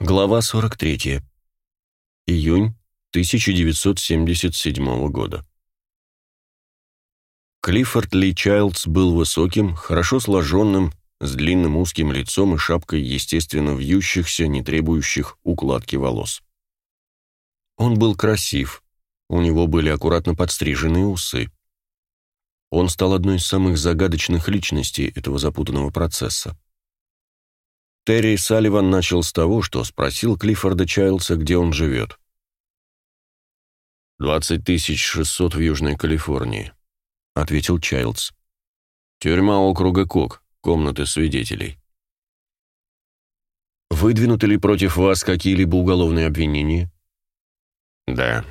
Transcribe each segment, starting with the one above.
Глава 43. Июнь 1977 года. Клиффорд Ли Чайлдс был высоким, хорошо сложенным, с длинным узким лицом и шапкой естественно вьющихся, не требующих укладки волос. Он был красив, у него были аккуратно подстриженные усы. Он стал одной из самых загадочных личностей этого запутанного процесса. Терри Салливан начал с того, что спросил Клиффорда Чайлдса, где он живет. «Двадцать тысяч шестьсот в Южной Калифорнии», — ответил Чайлдс. «Тюрьма округа Кок, комнаты свидетелей». «Выдвинуты ли против вас какие-либо уголовные обвинения?» «Да,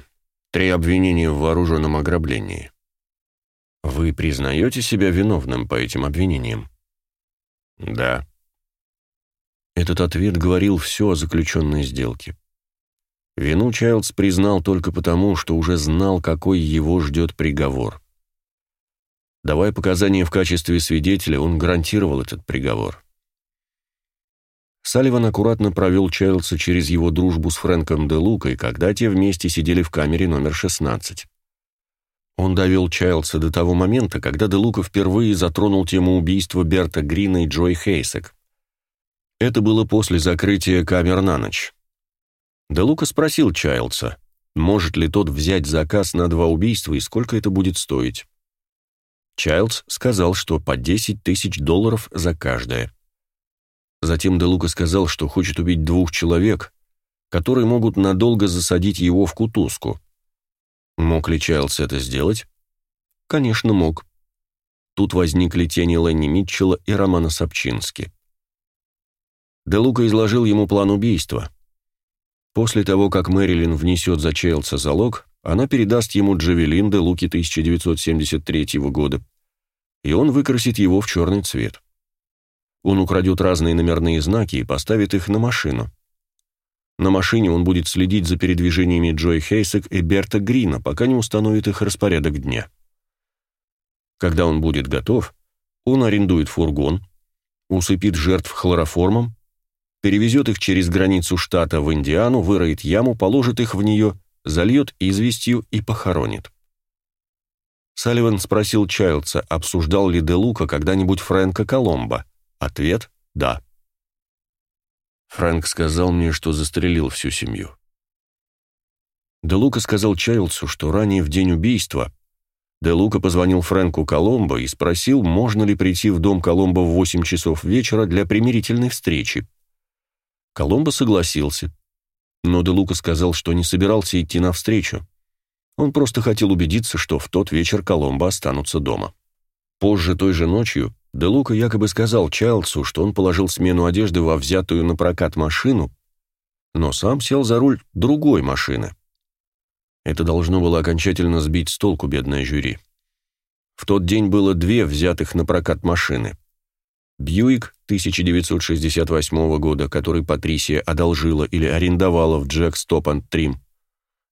три обвинения в вооруженном ограблении». «Вы признаете себя виновным по этим обвинениям?» «Да». Этот ответ говорил все о заключенной сделке. Вину Чайлдс признал только потому, что уже знал, какой его ждет приговор. Давая показания в качестве свидетеля, он гарантировал этот приговор. Салливан аккуратно провел Чайлдса через его дружбу с Фрэнком де Лукой, когда те вместе сидели в камере номер 16. Он довел Чайлдса до того момента, когда де Лука впервые затронул тему убийства Берта Грина и Джой Хейсек. Это было после закрытия камер на ночь. Де Лука спросил Чайлдса, может ли тот взять заказ на два убийства и сколько это будет стоить. Чайлдс сказал, что по 10 тысяч долларов за каждое. Затем Де Лука сказал, что хочет убить двух человек, которые могут надолго засадить его в кутузку. Мог ли Чайлдс это сделать? Конечно, мог. Тут возникли тени Ленни Митчелла и Романа Сапчински. Де Лука изложил ему план убийства. После того, как Мэрилин внесет за Чейлса залог, она передаст ему Джавелин Де Луки 1973 года, и он выкрасит его в черный цвет. Он украдет разные номерные знаки и поставит их на машину. На машине он будет следить за передвижениями Джой Хейсек и Берта Грина, пока не установит их распорядок дня. Когда он будет готов, он арендует фургон, усыпит жертв хлороформом перевезет их через границу штата в Индиану, выроет яму, положит их в нее, зальет известью и похоронит. Салливан спросил Чайлдса, обсуждал ли Де Лука когда-нибудь Фрэнка Коломбо. Ответ – да. Фрэнк сказал мне, что застрелил всю семью. Де Лука сказал Чайлдсу, что ранее в день убийства Де Лука позвонил Фрэнку Коломбо и спросил, можно ли прийти в дом Коломбо в 8 часов вечера для примирительной встречи. Коломбо согласился. Но Де Лука сказал, что не собирался идти навстречу. Он просто хотел убедиться, что в тот вечер Коломбо останутся дома. Позже той же ночью Де Лука якобы сказал Чайлдсу, что он положил смену одежды во взятую на прокат машину, но сам сел за руль другой машины. Это должно было окончательно сбить с толку бедное жюри. В тот день было две взятых на прокат машины. Бьюик 1968 года, который Патрисия одолжила или арендовала в Джек Стоп энд Трим,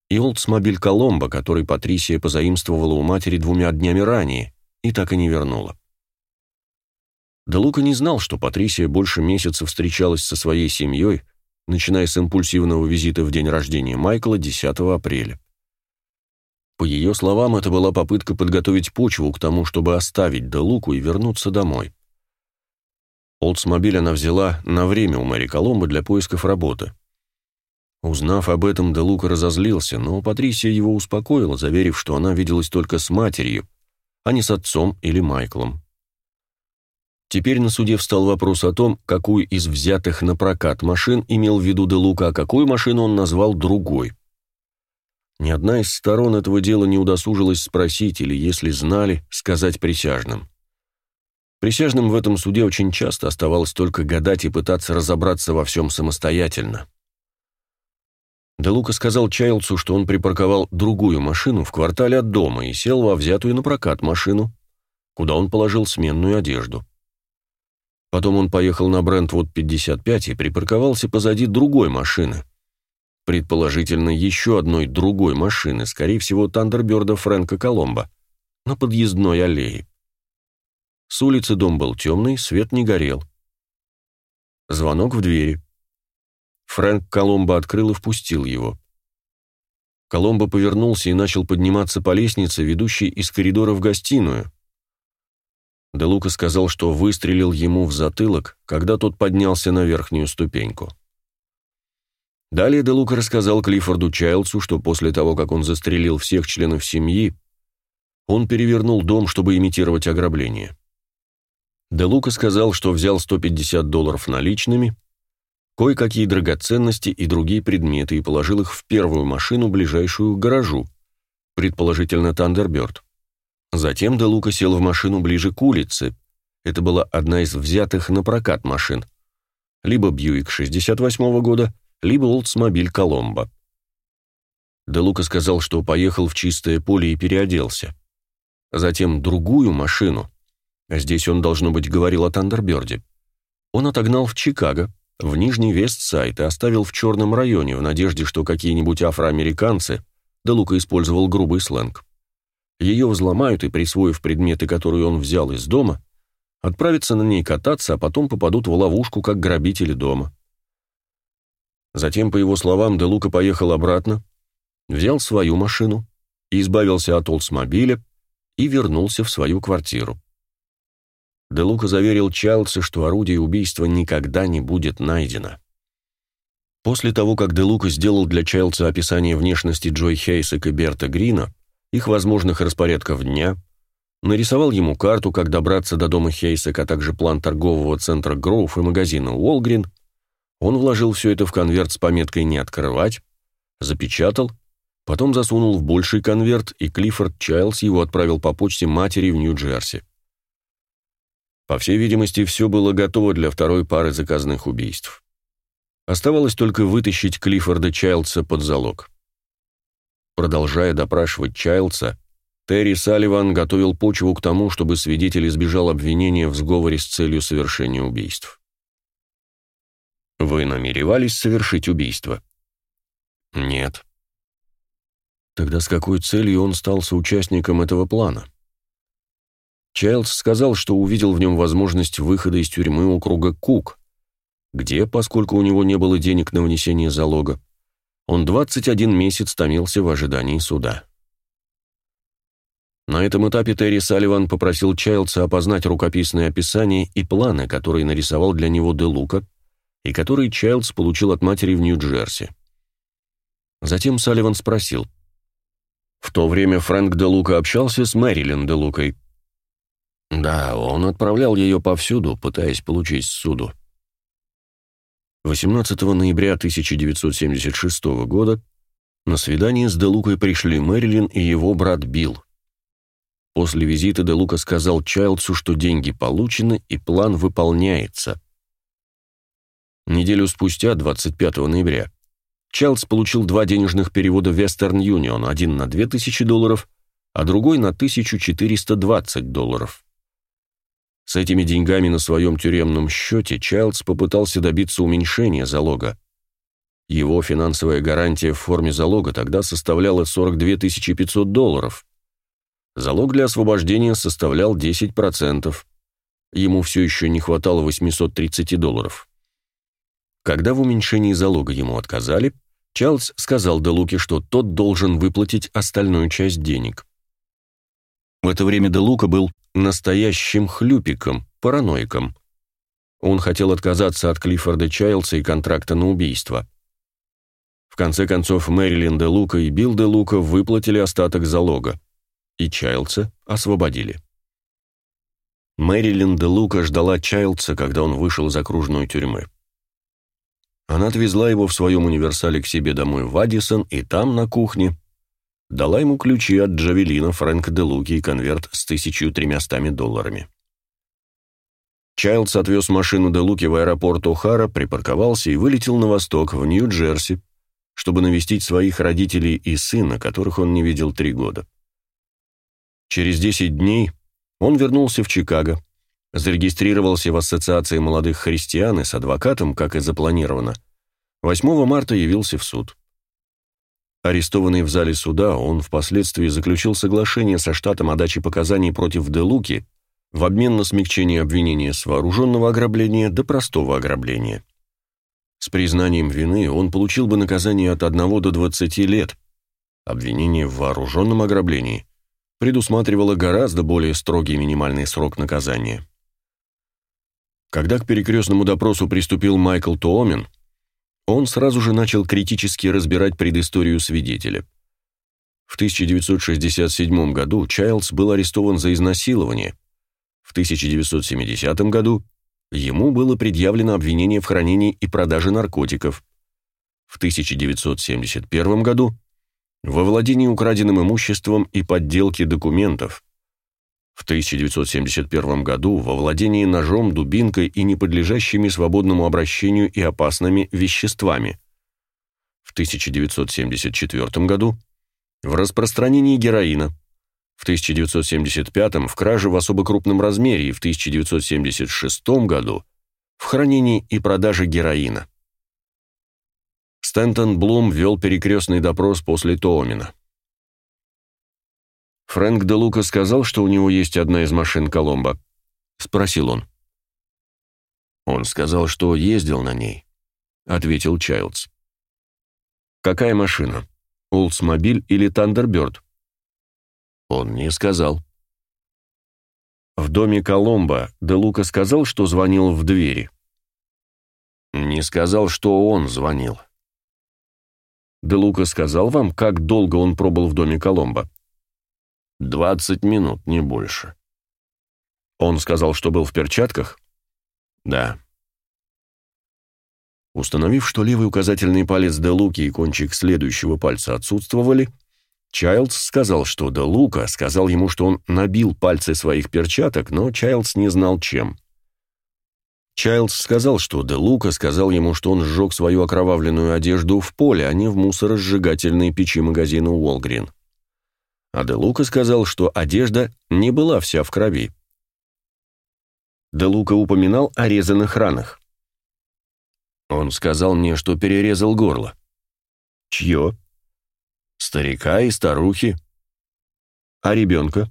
и Олдсмобиль Коломбо, который Патрисия позаимствовала у матери двумя днями ранее и так и не вернула. Де Лука не знал, что Патрисия больше месяца встречалась со своей семьей, начиная с импульсивного визита в день рождения Майкла 10 апреля. По ее словам, это была попытка подготовить почву к тому, чтобы оставить Де Луку и вернуться домой. Олдсмобиль она взяла на время у Мэри Коломбо для поисков работы. Узнав об этом, Де Лука разозлился, но Патрисия его успокоила, заверив, что она виделась только с матерью, а не с отцом или Майклом. Теперь на суде встал вопрос о том, какую из взятых на прокат машин имел в виду Де Лука, а какую машину он назвал другой. Ни одна из сторон этого дела не удосужилась спросить или, если знали, сказать присяжным. Присяжным в этом суде очень часто оставалось только гадать и пытаться разобраться во всем самостоятельно. Де Лука сказал Чайлдсу, что он припарковал другую машину в квартале от дома и сел во взятую на прокат машину, куда он положил сменную одежду. Потом он поехал на Брентвуд 55 и припарковался позади другой машины. Предположительно, еще одной другой машины, скорее всего, Тандерберда Фрэнка Коломбо, на подъездной аллее. С улицы дом был темный, свет не горел. Звонок в двери. Фрэнк Коломбо открыл и впустил его. Коломбо повернулся и начал подниматься по лестнице, ведущей из коридора в гостиную. Де Лука сказал, что выстрелил ему в затылок, когда тот поднялся на верхнюю ступеньку. Далее Де Лука рассказал Клиффорду Чайлдсу, что после того, как он застрелил всех членов семьи, он перевернул дом, чтобы имитировать ограбление. Де Лука сказал, что взял 150 долларов наличными, кое-какие драгоценности и другие предметы и положил их в первую машину, ближайшую к гаражу, предположительно Тандерберд. Затем Де Лука сел в машину ближе к улице. Это была одна из взятых напрокат машин. Либо Бьюик 68 -го года, либо Олдсмобиль Коломбо. Де Лука сказал, что поехал в чистое поле и переоделся. Затем другую машину, здесь он, должно быть, говорил о Тандерберде, он отогнал в Чикаго, в Нижний Вестсайд и оставил в черном районе в надежде, что какие-нибудь афроамериканцы, Де Лука использовал грубый сленг, ее взломают и, присвоив предметы, которые он взял из дома, отправятся на ней кататься, а потом попадут в ловушку, как грабители дома. Затем, по его словам, Де Лука поехал обратно, взял свою машину, избавился от Олдсмобиля и вернулся в свою квартиру. Де Лука заверил Чайлдса, что орудие убийства никогда не будет найдено. После того, как Де Лука сделал для Чайлдса описание внешности Джой Хейсек и Берта Грина, их возможных распорядков дня, нарисовал ему карту, как добраться до дома Хейсек, а также план торгового центра Гроув и магазина Уолгрин, он вложил все это в конверт с пометкой «Не открывать», запечатал, потом засунул в больший конверт, и Клиффорд Чайлз его отправил по почте матери в Нью-Джерси. По всей видимости, все было готово для второй пары заказанных убийств. Оставалось только вытащить Клиффорда Чайлдса под залог. Продолжая допрашивать Чайлдса, Терри Салливан готовил почву к тому, чтобы свидетель избежал обвинения в сговоре с целью совершения убийств. «Вы намеревались совершить убийство?» «Нет». Тогда с какой целью он стал соучастником этого плана? Чайлдс сказал, что увидел в нем возможность выхода из тюрьмы округа Кук, где, поскольку у него не было денег на внесение залога, он 21 месяц томился в ожидании суда. На этом этапе Терри Салливан попросил Чайлдса опознать рукописные описания и планы, которые нарисовал для него Де Лука, и которые Чайлдс получил от матери в Нью-Джерси. Затем Салливан спросил. В то время Фрэнк Де Лука общался с Мэрилин Де Лукой. Да, он отправлял ее повсюду, пытаясь получить суду. 18 ноября 1976 года на свидание с Делукой пришли Мэрилин и его брат Билл. После визита Делука сказал Чайлдсу, что деньги получены и план выполняется. Неделю спустя, 25 ноября, Чайлдс получил два денежных перевода Western Union, один на 2000 долларов, а другой на 1420 долларов. С этими деньгами на своем тюремном счете Чайлдс попытался добиться уменьшения залога. Его финансовая гарантия в форме залога тогда составляла 42 500 долларов. Залог для освобождения составлял 10%. Ему все еще не хватало 830 долларов. Когда в уменьшении залога ему отказали, Чарльз сказал Делуке, что тот должен выплатить остальную часть денег. В это время Делука был настоящим хлюпиком, параноиком. Он хотел отказаться от Клиффорда Чайлдса и контракта на убийство. В конце концов, Мэрилин де Лука и Билл де Лука выплатили остаток залога, и Чайлдса освободили. Мэрилин де Лука ждала Чайлдса, когда он вышел из окружной тюрьмы. Она отвезла его в своем универсале к себе домой в Адисон, и там, на кухне, дала ему ключи от Джавелина Фрэнка де Луки и конверт с 1300 долларами. Чайлдс отвез машину де Луки в аэропорт О'Хара, припарковался и вылетел на восток, в Нью-Джерси, чтобы навестить своих родителей и сына, которых он не видел три года. Через 10 дней он вернулся в Чикаго, зарегистрировался в Ассоциации молодых христиан и с адвокатом, как и запланировано. 8 марта явился в суд. Арестованный в зале суда, он впоследствии заключил соглашение со штатом о даче показаний против Делуки в обмен на смягчение обвинения с вооруженного ограбления до простого ограбления. С признанием вины он получил бы наказание от 1 до 20 лет. Обвинение в вооруженном ограблении предусматривало гораздо более строгий минимальный срок наказания. Когда к перекрестному допросу приступил Майкл Туомен, он сразу же начал критически разбирать предысторию свидетеля. В 1967 году Чайлдс был арестован за изнасилование. В 1970 году ему было предъявлено обвинение в хранении и продаже наркотиков. В 1971 году во владении украденным имуществом и подделке документов. В 1971 году во владении ножом, дубинкой и неподлежащими свободному обращению и опасными веществами. В 1974 году в распространении героина. В 1975 в краже в особо крупном размере и в 1976 году в хранении и продаже героина. Стентон Блум вел перекрестный допрос после Тоомина. «Фрэнк де Лука сказал, что у него есть одна из машин Коломбо?» — спросил он. «Он сказал, что ездил на ней», — ответил Чайлдс. «Какая машина? Олдсмобиль или Тандерберд?» «Он не сказал». В доме Коломбо де Лука сказал, что звонил в двери. «Не сказал, что он звонил», Де Лука сказал вам, как долго он пробыл в доме Коломбо? Двадцать минут, не больше. Он сказал, что был в перчатках? Да. Установив, что левый указательный палец Де Луки и кончик следующего пальца отсутствовали, Чайлдс сказал, что Де Лука сказал ему, что он набил пальцы своих перчаток, но Чайлдс не знал чем. Чайлдс сказал, что Де Лука сказал ему, что он сжег свою окровавленную одежду в поле, а не в мусоросжигательной печи магазина Уолгрин. А Де Лука сказал, что одежда не была вся в крови. Де Лука упоминал о резаных ранах. Он сказал мне, что перерезал горло. Чье? Старика и старухи. А ребенка?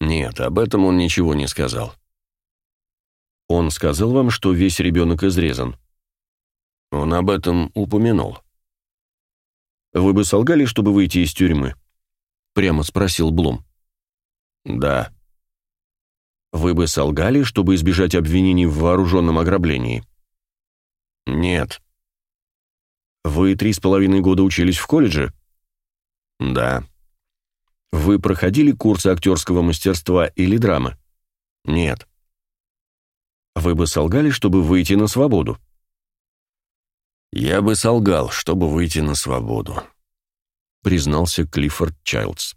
Нет, об этом он ничего не сказал. Он сказал вам, что весь ребенок изрезан? Он об этом упомянул. Вы бы солгали, чтобы выйти из тюрьмы? Прямо спросил Блум. Да. Вы бы солгали, чтобы избежать обвинений в вооруженном ограблении? Нет. Вы три с половиной года учились в колледже? Да. Вы проходили курсы актерского мастерства или драмы? Нет. Вы бы солгали, чтобы выйти на свободу? Я бы солгал, чтобы выйти на свободу, признался Клиффорд Чайлдс.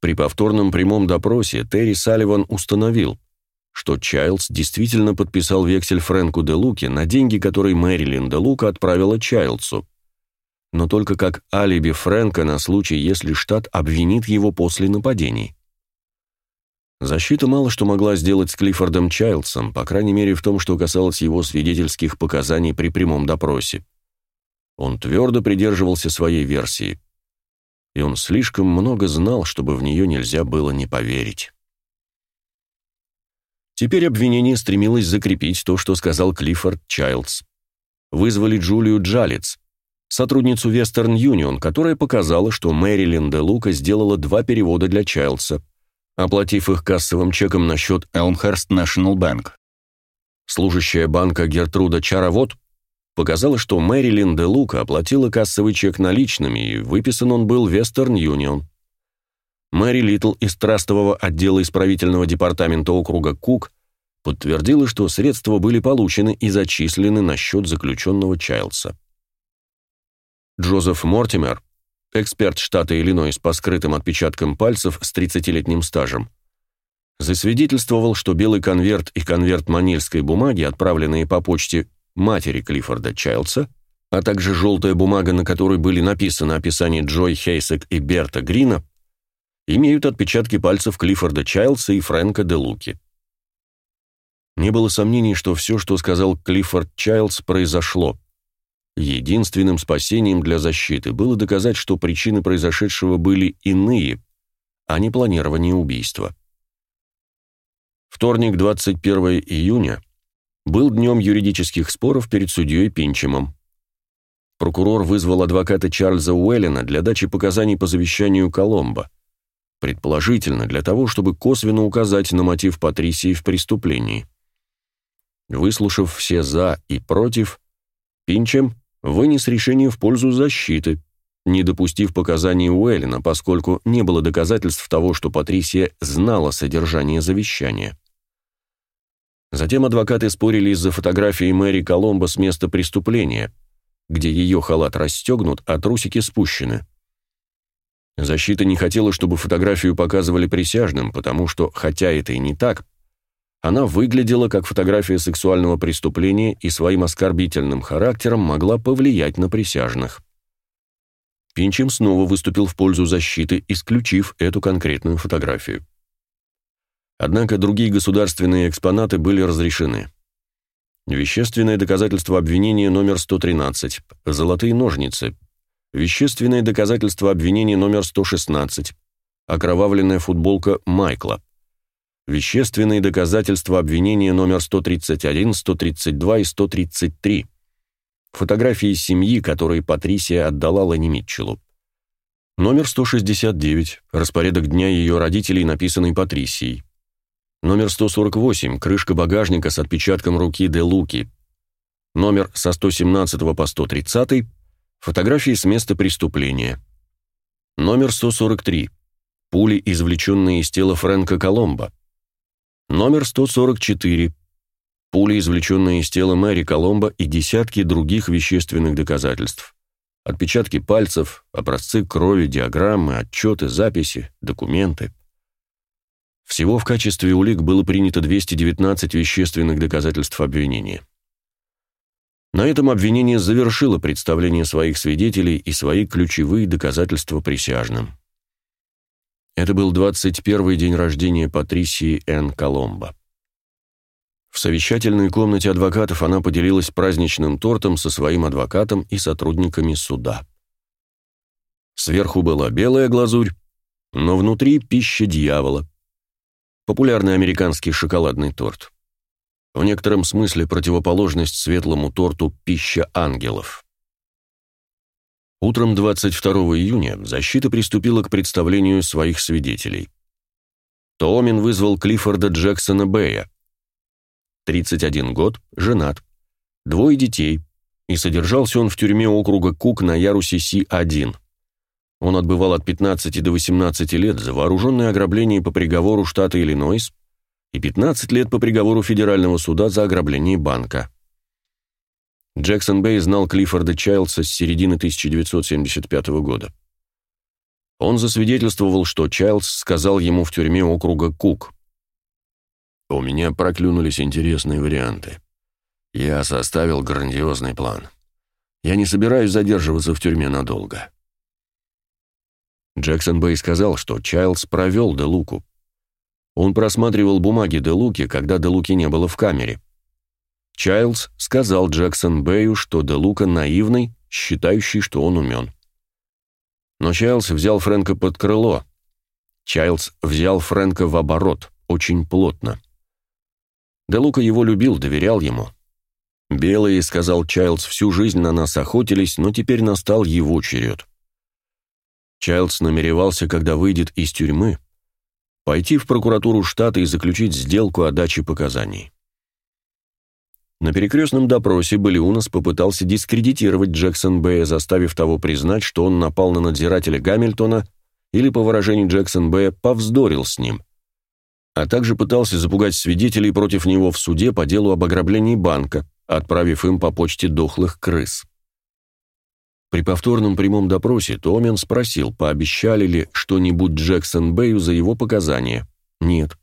При повторном прямом допросе Терри Салливан установил, что Чайлдс действительно подписал вексель Фрэнку де Луке на деньги, которые Мэрилин де Лука отправила Чайлдсу, но только как алиби Фрэнка на случай, если штат обвинит его после нападений. Защита мало что могла сделать с Клиффордом Чайлдсом, по крайней мере в том, что касалось его свидетельских показаний при прямом допросе. Он твердо придерживался своей версии. И он слишком много знал, чтобы в нее нельзя было не поверить. Теперь обвинение стремилось закрепить то, что сказал Клиффорд Чайлдс. Вызвали Джулию Джалец, сотрудницу Western Union, которая показала, что Мэрилин де Лука сделала два перевода для Чайлдса – оплатив их кассовым чеком на счет Elmhurst National Bank. Служащая банка Гертруда Чаровод показала, что Мэрилин де Лука оплатила кассовый чек наличными, и выписан он был Western Union. Мэри Литл из трастового отдела исправительного департамента округа Кук подтвердила, что средства были получены и зачислены на счет заключенного Чайлдса. Джозеф Мортимер эксперт штата Иллинойс по скрытым отпечаткам пальцев с 30-летним стажем, засвидетельствовал, что белый конверт и конверт манильской бумаги, отправленные по почте матери Клиффорда Чайлдса, а также желтая бумага, на которой были написаны описания Джой Хейсек и Берта Грина, имеют отпечатки пальцев Клиффорда Чайлдса и Фрэнка де Луки. Не было сомнений, что все, что сказал Клиффорд Чайлдс, произошло. Единственным спасением для защиты было доказать, что причины произошедшего были иные, а не планирование убийства. Вторник, 21 июня, был днем юридических споров перед судьей Пинчемом. Прокурор вызвал адвоката Чарльза Уэллена для дачи показаний по завещанию Коломбо, предположительно для того, чтобы косвенно указать на мотив Патрисии в преступлении. Выслушав все «за» и «против», Пинчем вынес решение в пользу защиты, не допустив показаний Уэллина, поскольку не было доказательств того, что Патрисия знала содержание завещания. Затем адвокаты спорили из-за фотографии Мэри Коломбо с места преступления, где ее халат расстегнут, а трусики спущены. Защита не хотела, чтобы фотографию показывали присяжным, потому что, хотя это и не так, она выглядела как фотография сексуального преступления и своим оскорбительным характером могла повлиять на присяжных. Пинчем снова выступил в пользу защиты, исключив эту конкретную фотографию. Однако другие государственные экспонаты были разрешены. Вещественное доказательство обвинения номер 113, золотые ножницы, вещественное доказательство обвинения номер 116, окровавленная футболка Майкла, вещественные доказательства обвинения номер 131, 132 и 133, фотографии семьи, которые Патрисия отдала Ленни Митчеллу. Номер 169, распорядок дня ее родителей, написанный Патрисией. Номер 148, крышка багажника с отпечатком руки Де Луки. Номер со 117 по 130, фотографии с места преступления. Номер 143, пули, извлеченные из тела Фрэнка Коломбо. Номер 144, пули, извлеченные из тела Мэри Коломбо и десятки других вещественных доказательств. Отпечатки пальцев, образцы крови, диаграммы, отчеты, записи, документы. Всего в качестве улик было принято 219 вещественных доказательств обвинения. На этом обвинение завершило представление своих свидетелей и свои ключевые доказательства присяжным. Это был 21-й день рождения Патрисии Н. Коломбо. В совещательной комнате адвокатов она поделилась праздничным тортом со своим адвокатом и сотрудниками суда. Сверху была белая глазурь, но внутри пища дьявола. Популярный американский шоколадный торт. В некотором смысле противоположность светлому торту «Пища ангелов». Утром 22 июня защита приступила к представлению своих свидетелей. Тоомин вызвал Клиффорда Джексона Бэя, 31 год, женат, двое детей, и содержался он в тюрьме округа Кук на ярусе Си-1. Он отбывал от 15 до 18 лет за вооруженное ограбление по приговору штата Иллинойс и 15 лет по приговору федерального суда за ограбление банка. Джексон Бэй знал Клиффорда Чайлдса с середины 1975 года. Он засвидетельствовал, что Чайлдс сказал ему в тюрьме округа Кук. «У меня проклюнулись интересные варианты. Я составил грандиозный план. Я не собираюсь задерживаться в тюрьме надолго. Джексон Бэй сказал, что Чайлдс провел Делуку. Он просматривал бумаги Делуки, когда Делуки не было в камере. Чайлдс сказал Джексон Бэю, что Делука наивный, считающий, что он умен. Но Чайлдс взял Фрэнка под крыло. Чайлдс взял Фрэнка в оборот, очень плотно. Делука его любил, доверял ему. «Белые, — сказал Чайлдс, — всю жизнь на нас охотились, но теперь настал его черед. Чайлдс намеревался, когда выйдет из тюрьмы, пойти в прокуратуру штата и заключить сделку о даче показаний. На перекрестном допросе Балиунас попытался дискредитировать Джексон Бэя, заставив того признать, что он напал на надзирателя Гамильтона или, по выражению Джексон Бэя, повздорил с ним, а также пытался запугать свидетелей против него в суде по делу об ограблении банка, отправив им по почте дохлых крыс. При повторном прямом допросе Томен спросил, пообещали ли что-нибудь Джексон Бэю за его показания. Нет.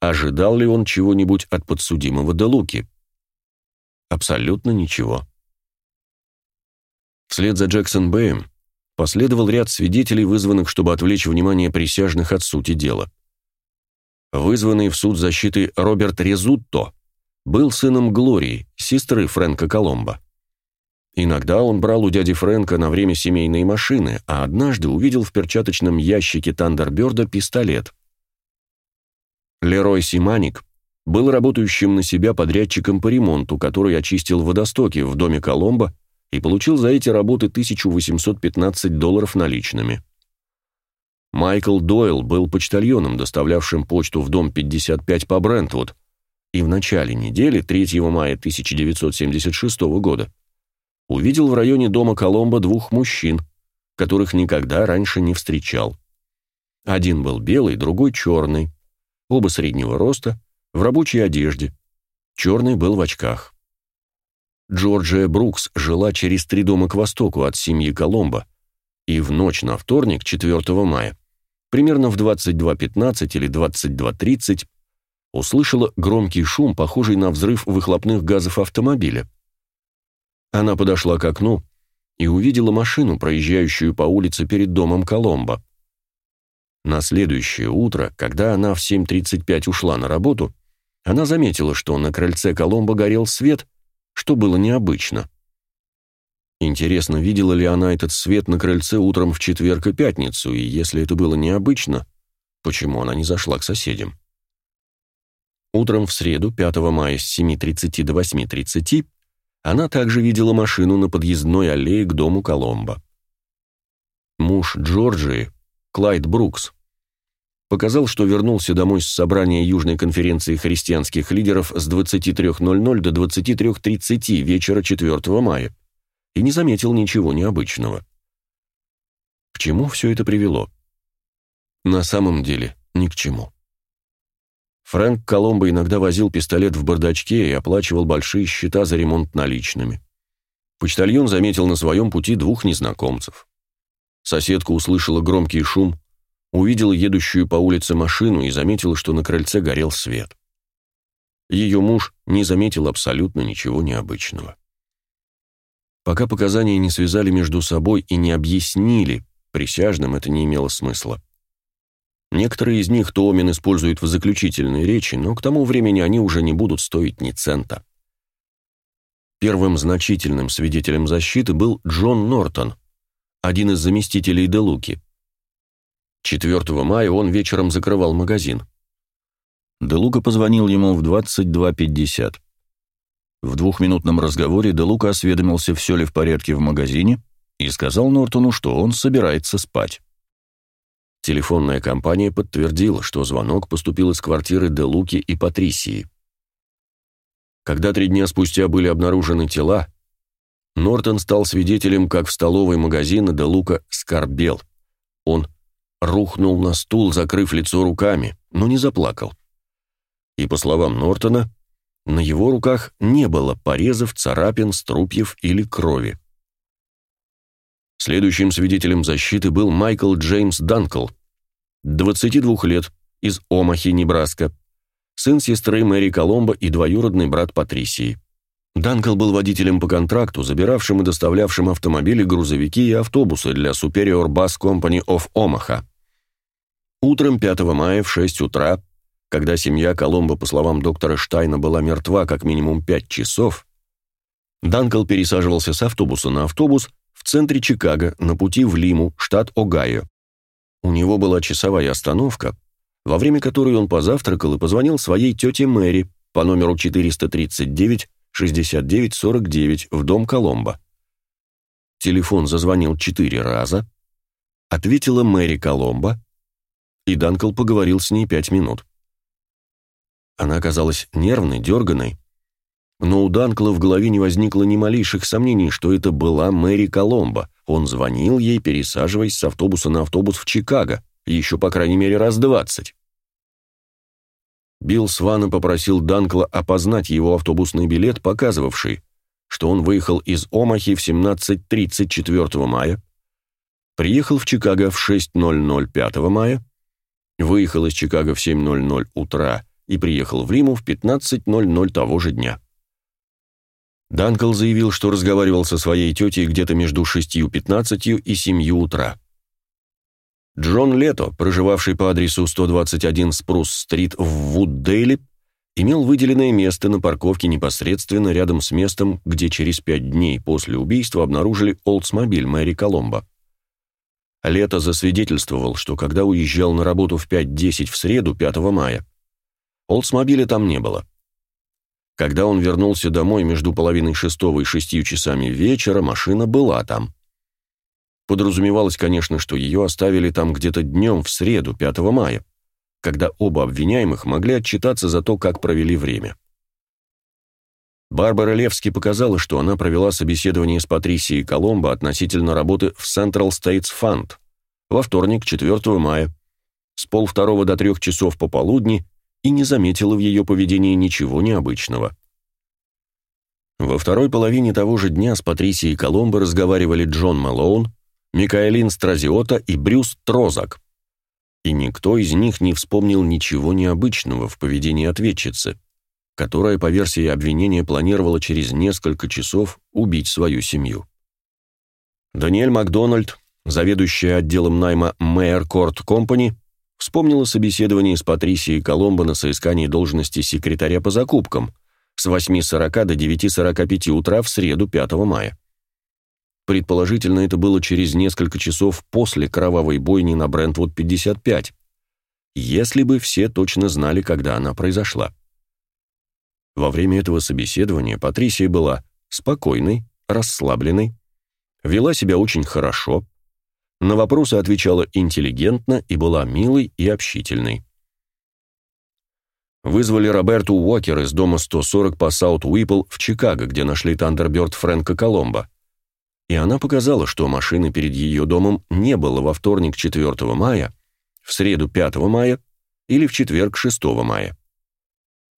Ожидал ли он чего-нибудь от подсудимого Делуки? Абсолютно ничего. Вслед за Джексон Бэем последовал ряд свидетелей, вызванных, чтобы отвлечь внимание присяжных от сути дела. Вызванный в суд защиты Роберт Резутто был сыном Глории, сестры Фрэнка Коломбо. Иногда он брал у дяди Фрэнка на время семейной машины, а однажды увидел в перчаточном ящике Тандерберда пистолет. Лерой Симаник, был работающим на себя подрядчиком по ремонту, который очистил водостоки в доме Коломбо и получил за эти работы 1815 долларов наличными. Майкл Дойл был почтальоном, доставлявшим почту в дом 55 по Брентвуд, и в начале недели, 3 мая 1976 года, увидел в районе дома Коломбо двух мужчин, которых никогда раньше не встречал. Один был белый, другой черный, оба среднего роста, в рабочей одежде. Черный был в очках. Джорджия Брукс жила через три дома к востоку от семьи Коломбо, и в ночь на вторник, 4 мая, примерно в 22.15 или 22.30, услышала громкий шум, похожий на взрыв выхлопных газов автомобиля. Она подошла к окну и увидела машину, проезжающую по улице перед домом Коломбо. На следующее утро, когда она в 7.35 ушла на работу, она заметила, что на крыльце Коломбо горел свет, что было необычно. Интересно, видела ли она этот свет на крыльце утром в четверг и пятницу, и если это было необычно, почему она не зашла к соседям? Утром в среду, 5 мая с 7.30 до 8.30, она также видела машину на подъездной аллее к дому Коломбо. Муж Джорджии, Клайд Брукс, показал, что вернулся домой с собрания Южной конференции христианских лидеров с 23.00 до 23.30 вечера 4 мая и не заметил ничего необычного. К чему все это привело? На самом деле, ни к чему. Фрэнк Коломбо иногда возил пистолет в бардачке и оплачивал большие счета за ремонт наличными. Почтальон заметил на своем пути двух незнакомцев. Соседка услышала громкий шум, увидела едущую по улице машину и заметила, что на крыльце горел свет. Ее муж не заметил абсолютно ничего необычного. Пока показания не связали между собой и не объяснили, присяжным это не имело смысла. Некоторые из них Томин использует в заключительной речи, но к тому времени они уже не будут стоить ни цента. Первым значительным свидетелем защиты был Джон Нортон, один из заместителей Делуки. 4 мая он вечером закрывал магазин. Делука позвонил ему в 22.50. В двухминутном разговоре Делука осведомился, все ли в порядке в магазине, и сказал Нортону, что он собирается спать. Телефонная компания подтвердила, что звонок поступил из квартиры Делуки и Патрисии. Когда три дня спустя были обнаружены тела, Нортон стал свидетелем, как в столовой магазина Делука скорбел. Он рухнул на стул, закрыв лицо руками, но не заплакал. И, по словам Нортона, на его руках не было порезов, царапин, струпьев или крови. Следующим свидетелем защиты был Майкл Джеймс Данкл, 22 лет, из Омахи, Небраска, сын сестры Мэри Коломбо и двоюродный брат Патрисии. Данкл был водителем по контракту, забиравшим и доставлявшим автомобили, грузовики и автобусы для Superior Bus Company of Omaha. Утром 5 мая в 6 утра, когда семья Коломбо, по словам доктора Штайна, была мертва как минимум 5 часов, Данкл пересаживался с автобуса на автобус в центре Чикаго на пути в Лиму, штат Огайо. У него была часовая остановка, во время которой он позавтракал и позвонил своей тете Мэри по номеру 439 69 49 в дом Коломбо. Телефон зазвонил четыре раза. Ответила Мэри Коломбо, и Данкл поговорил с ней пять минут. Она казалась нервной, дерганой, но у Данкла в голове не возникло ни малейших сомнений, что это была Мэри Коломбо. Он звонил ей, пересаживаясь с автобуса на автобус в Чикаго, еще по крайней мере раз двадцать. Билл Свана попросил Данкла опознать его автобусный билет, показывавший, что он выехал из Омахи в 17.30 4 мая, приехал в Чикаго в 6.00 5 мая, выехал из Чикаго в 7.00 утра и приехал в Риму в 15.00 того же дня. Данкл заявил, что разговаривал со своей тетей где-то между 6.15 и 7 утра. Джон Лето, проживавший по адресу 121 Спрус-стрит в Вуддейле, имел выделенное место на парковке непосредственно рядом с местом, где через пять дней после убийства обнаружили Олдсмобиль Мэри Коломбо. Лето засвидетельствовал, что когда уезжал на работу в 5.10 в среду 5 мая, Олдсмобиля там не было. Когда он вернулся домой между половиной шестого и шестью часами вечера, машина была там. Подразумевалось, конечно, что ее оставили там где-то днем в среду, 5 мая, когда оба обвиняемых могли отчитаться за то, как провели время. Барбара Левски показала, что она провела собеседование с Патрисией Коломбо относительно работы в Central States Fund во вторник, 4 мая, с полвторого до трех часов пополудни и не заметила в ее поведении ничего необычного. Во второй половине того же дня с Патрисией Коломбо разговаривали Джон Малоун, Микаэлин Стразиота и Брюс Трозак. И никто из них не вспомнил ничего необычного в поведении ответчицы, которая, по версии обвинения, планировала через несколько часов убить свою семью. Даниэль Макдональд, заведующая отделом найма Мэйр Корт Компани, вспомнила собеседование с Патрисией Коломбо на соискании должности секретаря по закупкам с 8.40 до 9.45 утра в среду 5 мая. Предположительно, это было через несколько часов после кровавой бойни на Брентвуд-55, если бы все точно знали, когда она произошла. Во время этого собеседования Патрисия была спокойной, расслабленной, вела себя очень хорошо, на вопросы отвечала интеллигентно и была милой и общительной. Вызвали Роберту Уокер из дома 140 по Саут-Уипл в Чикаго, где нашли Тандерберд Фрэнка Коломбо. И она показала, что машины перед ее домом не было во вторник 4 мая, в среду 5 мая или в четверг 6 мая.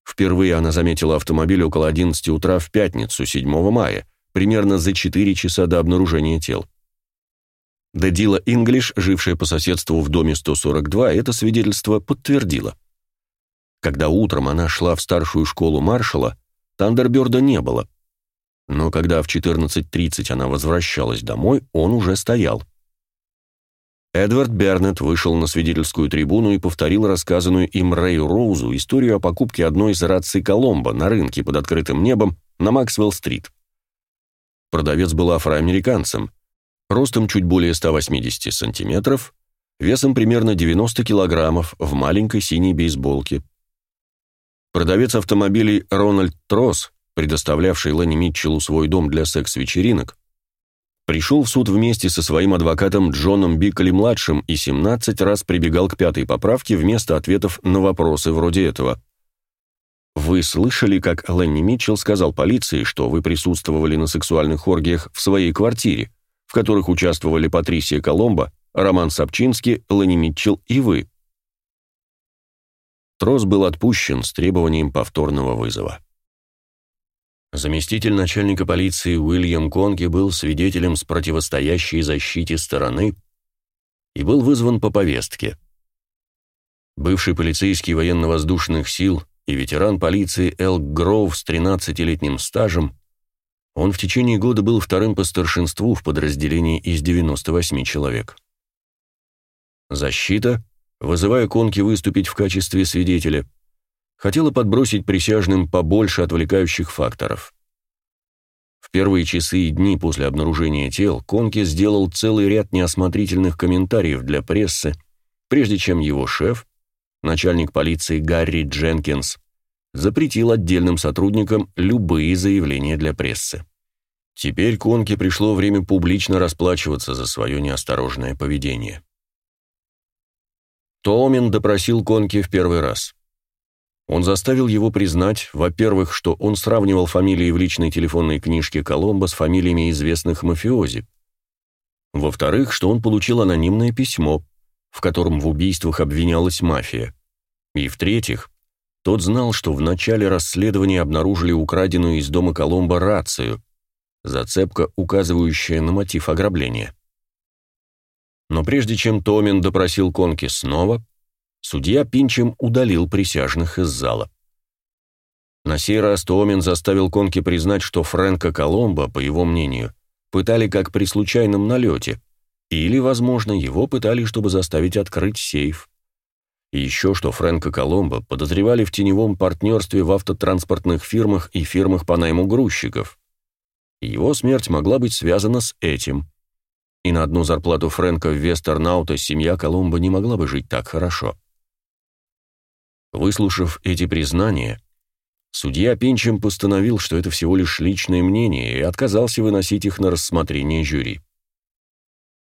Впервые она заметила автомобиль около 11 утра в пятницу 7 мая, примерно за 4 часа до обнаружения тел. Дедила Инглиш, жившая по соседству в доме 142, это свидетельство подтвердила. Когда утром она шла в старшую школу маршала, Тандерберда не было. Но когда в 14.30 она возвращалась домой, он уже стоял. Эдвард Бернетт вышел на свидетельскую трибуну и повторил рассказанную им Рэю Роузу историю о покупке одной из раций Коломбо на рынке под открытым небом на Максвелл-стрит. Продавец был афроамериканцем, ростом чуть более 180 сантиметров, весом примерно 90 килограммов в маленькой синей бейсболке. Продавец автомобилей Рональд Тросс, предоставлявший Ленни Митчеллу свой дом для секс-вечеринок, пришел в суд вместе со своим адвокатом Джоном Биколи-младшим и 17 раз прибегал к пятой поправке вместо ответов на вопросы вроде этого. Вы слышали, как Ленни Митчелл сказал полиции, что вы присутствовали на сексуальных оргиях в своей квартире? В которых участвовали Патрисия Коломбо, Роман Сапчинский, Ленни Митчелл и вы. Трос был отпущен с требованием повторного вызова. Заместитель начальника полиции Уильям Конги был свидетелем с противостоящей защите стороны и был вызван по повестке. Бывший полицейский военно-воздушных сил и ветеран полиции Эл Гроув с 13-летним стажем он в течение года был вторым по старшинству в подразделении из 98 человек. Защита, вызывая Конки выступить в качестве свидетеля, хотела подбросить присяжным побольше отвлекающих факторов. В первые часы и дни после обнаружения тел Конки сделал целый ряд неосмотрительных комментариев для прессы, прежде чем его шеф, начальник полиции Гарри Дженкинс, запретил отдельным сотрудникам любые заявления для прессы. Теперь Конке пришло время публично расплачиваться за свое неосторожное поведение. Томин допросил Конке в первый раз. Он заставил его признать, во-первых, что он сравнивал фамилии в личной телефонной книжке Коломбо с фамилиями известных мафиози. Во-вторых, что он получил анонимное письмо, в котором в убийствах обвинялась мафия. И в-третьих, тот знал, что в начале расследования обнаружили украденную из дома Коломбо рацию, зацепка, указывающая на мотив ограбления. Но прежде чем Томин допросил Конки снова, судья Пинчем удалил присяжных из зала. На сей раз Томин заставил Конки признать, что Фрэнка Коломбо, по его мнению, пытали как при случайном налете, или, возможно, его пытали, чтобы заставить открыть сейф. И еще что Фрэнка Коломбо подозревали в теневом партнерстве в автотранспортных фирмах и фирмах по найму грузчиков. Его смерть могла быть связана с этим. И на одну зарплату Фрэнка в Вестернаута семья Коломбо не могла бы жить так хорошо. Выслушав эти признания, судья Пинчем постановил, что это всего лишь личное мнение, и отказался выносить их на рассмотрение жюри.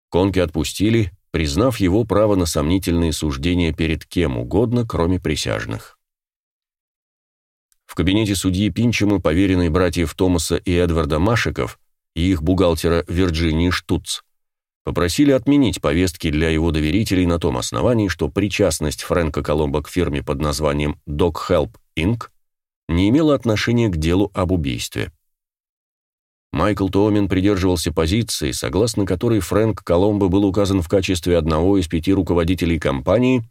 Конки отпустили, признав его право на сомнительные суждения перед кем угодно, кроме присяжных. В кабинете судьи Пинчема поверенные братьев Томаса и Эдварда Машиков и их бухгалтера Вирджинии Штуц попросили отменить повестки для его доверителей на том основании, что причастность Фрэнка Коломбо к фирме под названием Dog Help Inc. не имела отношения к делу об убийстве. Майкл Томин придерживался позиции, согласно которой Фрэнк Коломбо был указан в качестве одного из пяти руководителей компании,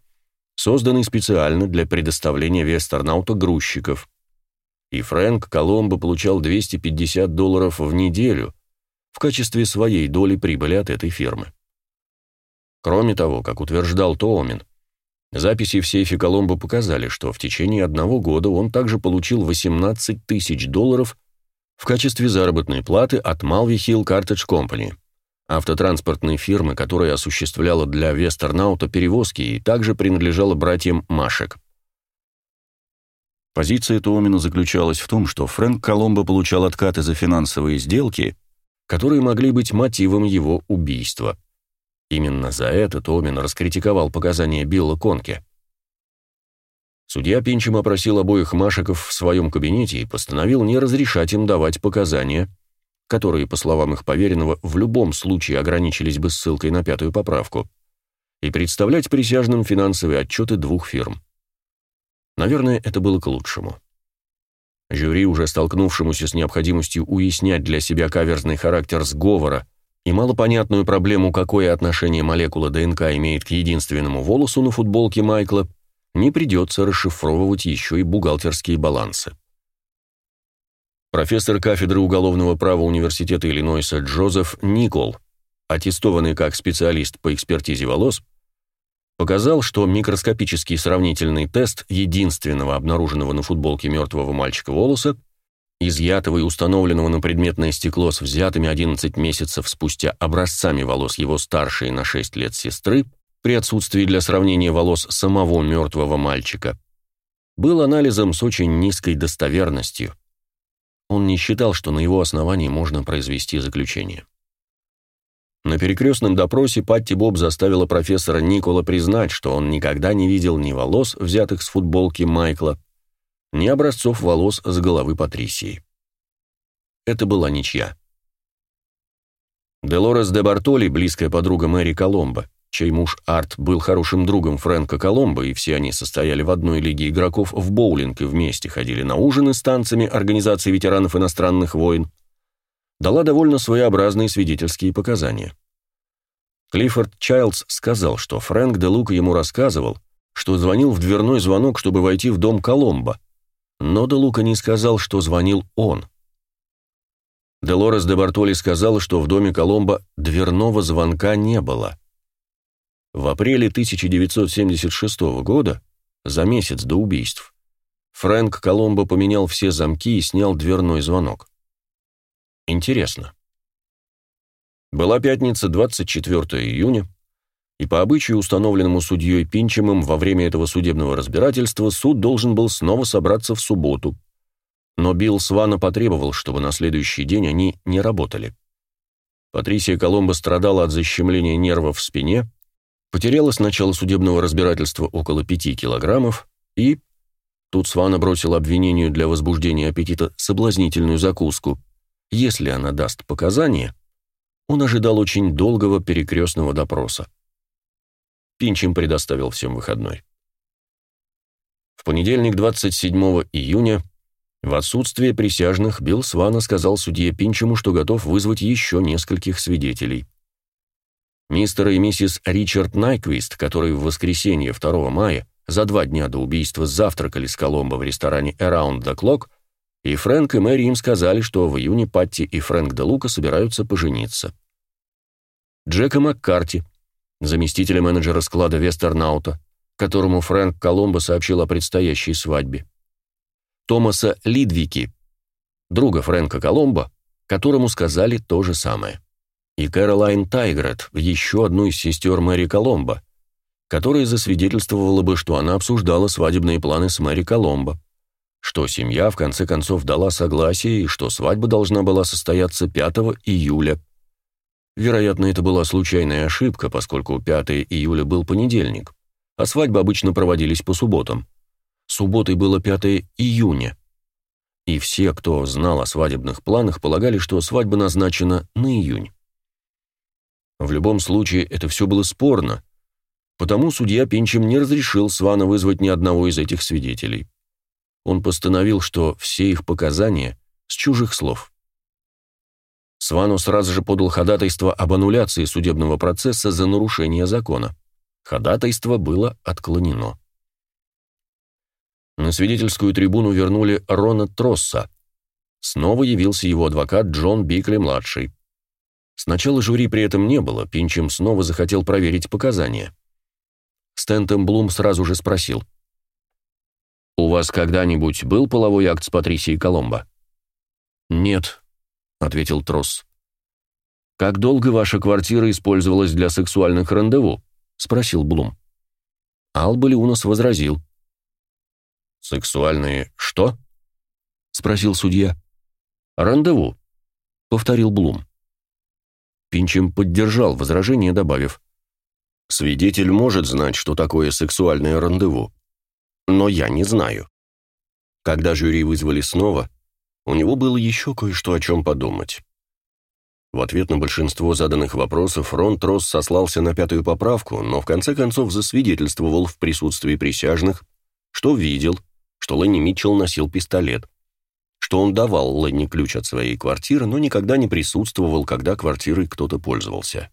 созданной специально для предоставления Вестернаута грузчиков. И Фрэнк Коломбо получал 250 долларов в неделю в качестве своей доли прибыли от этой фирмы. Кроме того, как утверждал Тоумин, записи в сейфе Коломбо показали, что в течение одного года он также получил 18 тысяч долларов в качестве заработной платы от Malvi Hill Cartage Company, автотранспортной фирмы, которая осуществляла для Вестернаута перевозки и также принадлежала братьям Машек. Позиция Туомина заключалась в том, что Фрэнк Коломбо получал откаты за финансовые сделки, которые могли быть мотивом его убийства. Именно за это Туомин раскритиковал показания Билла Конке. Судья Пинчем опросил обоих Машиков в своем кабинете и постановил не разрешать им давать показания, которые, по словам их поверенного, в любом случае ограничились бы ссылкой на пятую поправку, и представлять присяжным финансовые отчеты двух фирм. Наверное, это было к лучшему. Жюри, уже столкнувшемуся с необходимостью уяснять для себя каверзный характер сговора и малопонятную проблему, какое отношение молекула ДНК имеет к единственному волосу на футболке Майкла, не придется расшифровывать еще и бухгалтерские балансы. Профессор кафедры уголовного права Университета Иллинойса Джозеф Никол, аттестованный как специалист по экспертизе волос, показал, что микроскопический сравнительный тест единственного обнаруженного на футболке мертвого мальчика волоса, изъятого и установленного на предметное стекло с взятыми 11 месяцев спустя образцами волос его старшей на 6 лет сестры, при отсутствии для сравнения волос самого мертвого мальчика, был анализом с очень низкой достоверностью. Он не считал, что на его основании можно произвести заключение. На перекрестном допросе Патти Боб заставила профессора Никола признать, что он никогда не видел ни волос, взятых с футболки Майкла, ни образцов волос с головы Патрисии. Это была ничья. Делорес де Бартоли, близкая подруга Мэри Коломбо, чей муж Арт был хорошим другом Фрэнка Коломбо, и все они состояли в одной лиге игроков в боулинг и вместе ходили на ужины с танцами Организации ветеранов иностранных войн, дала довольно своеобразные свидетельские показания. Клиффорд Чайлдс сказал, что Фрэнк де Лука ему рассказывал, что звонил в дверной звонок, чтобы войти в дом Коломбо, но де Лука не сказал, что звонил он. Делорес де Бартоли сказала, что в доме Коломбо дверного звонка не было – в апреле 1976 года, за месяц до убийств, Фрэнк Коломбо поменял все замки и снял дверной звонок. Интересно. Была пятница, 24 июня, и по обычаю, установленному судьей Пинчемом во время этого судебного разбирательства, суд должен был снова собраться в субботу. Но Билл Свана потребовал, чтобы на следующий день они не работали. Патрисия Коломбо страдала от защемления нервов в спине, Потеряла с начала судебного разбирательства около 5 килограммов и... Тут Свана бросил обвинению для возбуждения аппетита соблазнительную закуску. Если она даст показания, он ожидал очень долгого перекрестного допроса. Пинчем предоставил всем выходной. В понедельник, 27 июня, в отсутствие присяжных, Билл Свана сказал судье Пинчему, что готов вызвать еще нескольких свидетелей. Мистер и миссис Ричард Найквист, которые в воскресенье 2 мая, за два дня до убийства, завтракали с Коломбо в ресторане Around the Clock, и Фрэнк и Мэри им сказали, что в июне Патти и Фрэнк де Лука собираются пожениться. Джека Маккарти, заместителя менеджера склада Вестернаута, которому Фрэнк Коломбо сообщил о предстоящей свадьбе. Томаса Лидвики, друга Фрэнка Коломбо, которому сказали то же самое и Кэролайн Тайгрет, еще одну из сестер Мэри Коломбо, которое засвидетельствовало бы, что она обсуждала свадебные планы с Мэри Коломбо, что семья в конце концов дала согласие и что свадьба должна была состояться 5 июля. Вероятно, это была случайная ошибка, поскольку 5 июля был понедельник, а свадьбы обычно проводились по субботам. Субботой было 5 июня. И все, кто знал о свадебных планах, полагали, что свадьба назначена на июнь. В любом случае, это все было спорно, потому судья Пинчем не разрешил Свана вызвать ни одного из этих свидетелей. Он постановил, что все их показания с чужих слов. Свану сразу же подал ходатайство об аннуляции судебного процесса за нарушение закона. Ходатайство было отклонено. На свидетельскую трибуну вернули Рона Тросса. Снова явился его адвокат Джон Бикли-младший. Сначала жюри при этом не было, Пинчем снова захотел проверить показания. Стэнтон Блум сразу же спросил. «У вас когда-нибудь был половой акт с Патрисией Коломбо?» «Нет», — ответил Тросс. «Как долго ваша квартира использовалась для сексуальных рандеву?» — спросил Блум. Алба Леунас возразил. «Сексуальные что?» — спросил судья. «Рандеву», — повторил Блум. Пинчем поддержал возражение, добавив. «Свидетель может знать, что такое сексуальное рандеву, но я не знаю». Когда жюри вызвали снова, у него было еще кое-что о чем подумать. В ответ на большинство заданных вопросов Рон Тросс сослался на пятую поправку, но в конце концов засвидетельствовал в присутствии присяжных, что видел, что Ленни Митчелл носил пистолет, что он давал Ленни ключ от своей квартиры, но никогда не присутствовал, когда квартирой кто-то пользовался.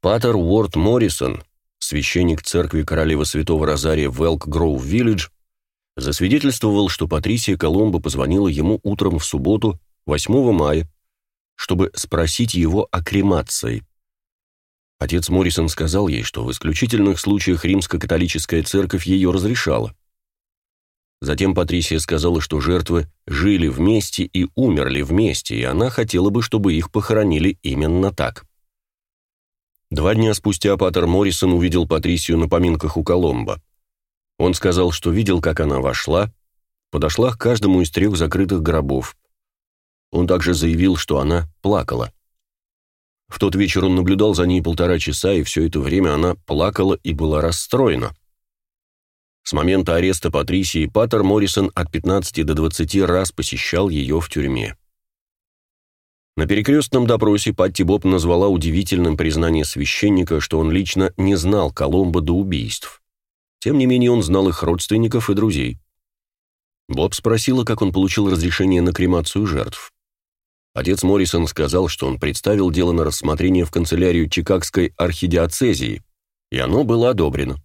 Патер Уорд Моррисон, священник церкви Королевы Святого Розария в Элк-Гроув-Виллидж, засвидетельствовал, что Патрисия Коломбо позвонила ему утром в субботу, 8 мая, чтобы спросить его о кремации. Отец Моррисон сказал ей, что в исключительных случаях римско-католическая церковь ее разрешала. Затем Патрисия сказала, что жертвы жили вместе и умерли вместе, и она хотела бы, чтобы их похоронили именно так. Два дня спустя Патер Моррисон увидел Патрисию на поминках у Коломбо. Он сказал, что видел, как она вошла, подошла к каждому из трех закрытых гробов. Он также заявил, что она плакала. В тот вечер он наблюдал за ней полтора часа, и все это время она плакала и была расстроена. С момента ареста Патрисии Паттер Моррисон от 15 до 20 раз посещал ее в тюрьме. На перекрестном допросе Патти Боб назвала удивительным признание священника, что он лично не знал Коломбо до убийств. Тем не менее, он знал их родственников и друзей. Боб спросила, как он получил разрешение на кремацию жертв. Отец Моррисон сказал, что он представил дело на рассмотрение в канцелярию Чикагской архидиоцезии, и оно было одобрено.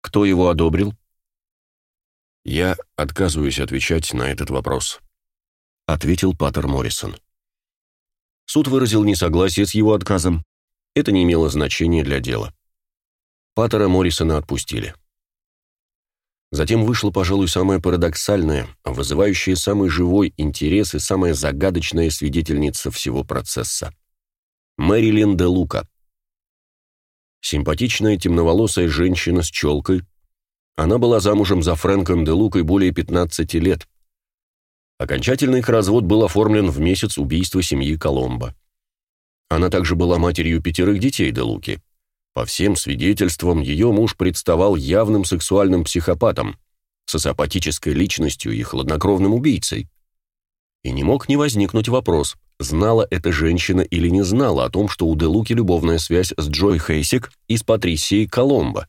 Кто его одобрил? Я отказываюсь отвечать на этот вопрос, ответил Паттер Моррисон. Суд выразил несогласие с его отказом. Это не имело значения для дела. Паттера Моррисона отпустили. Затем вышло, пожалуй, самое парадоксальное, вызывающее самый живой интерес и самая загадочная свидетельница всего процесса. Мэрилин де Лука. Симпатичная темноволосая женщина с челкой. Она была замужем за Фрэнком де Лукой более 15 лет. Окончательный их развод был оформлен в месяц убийства семьи Коломбо. Она также была матерью пятерых детей де Луки. По всем свидетельствам, ее муж представал явным сексуальным психопатом, социопатической личностью и хладнокровным убийцей. И не мог не возникнуть вопрос, знала эта женщина или не знала о том, что у Делуки любовная связь с Джой Хейсик и с Патрисией Коломбо.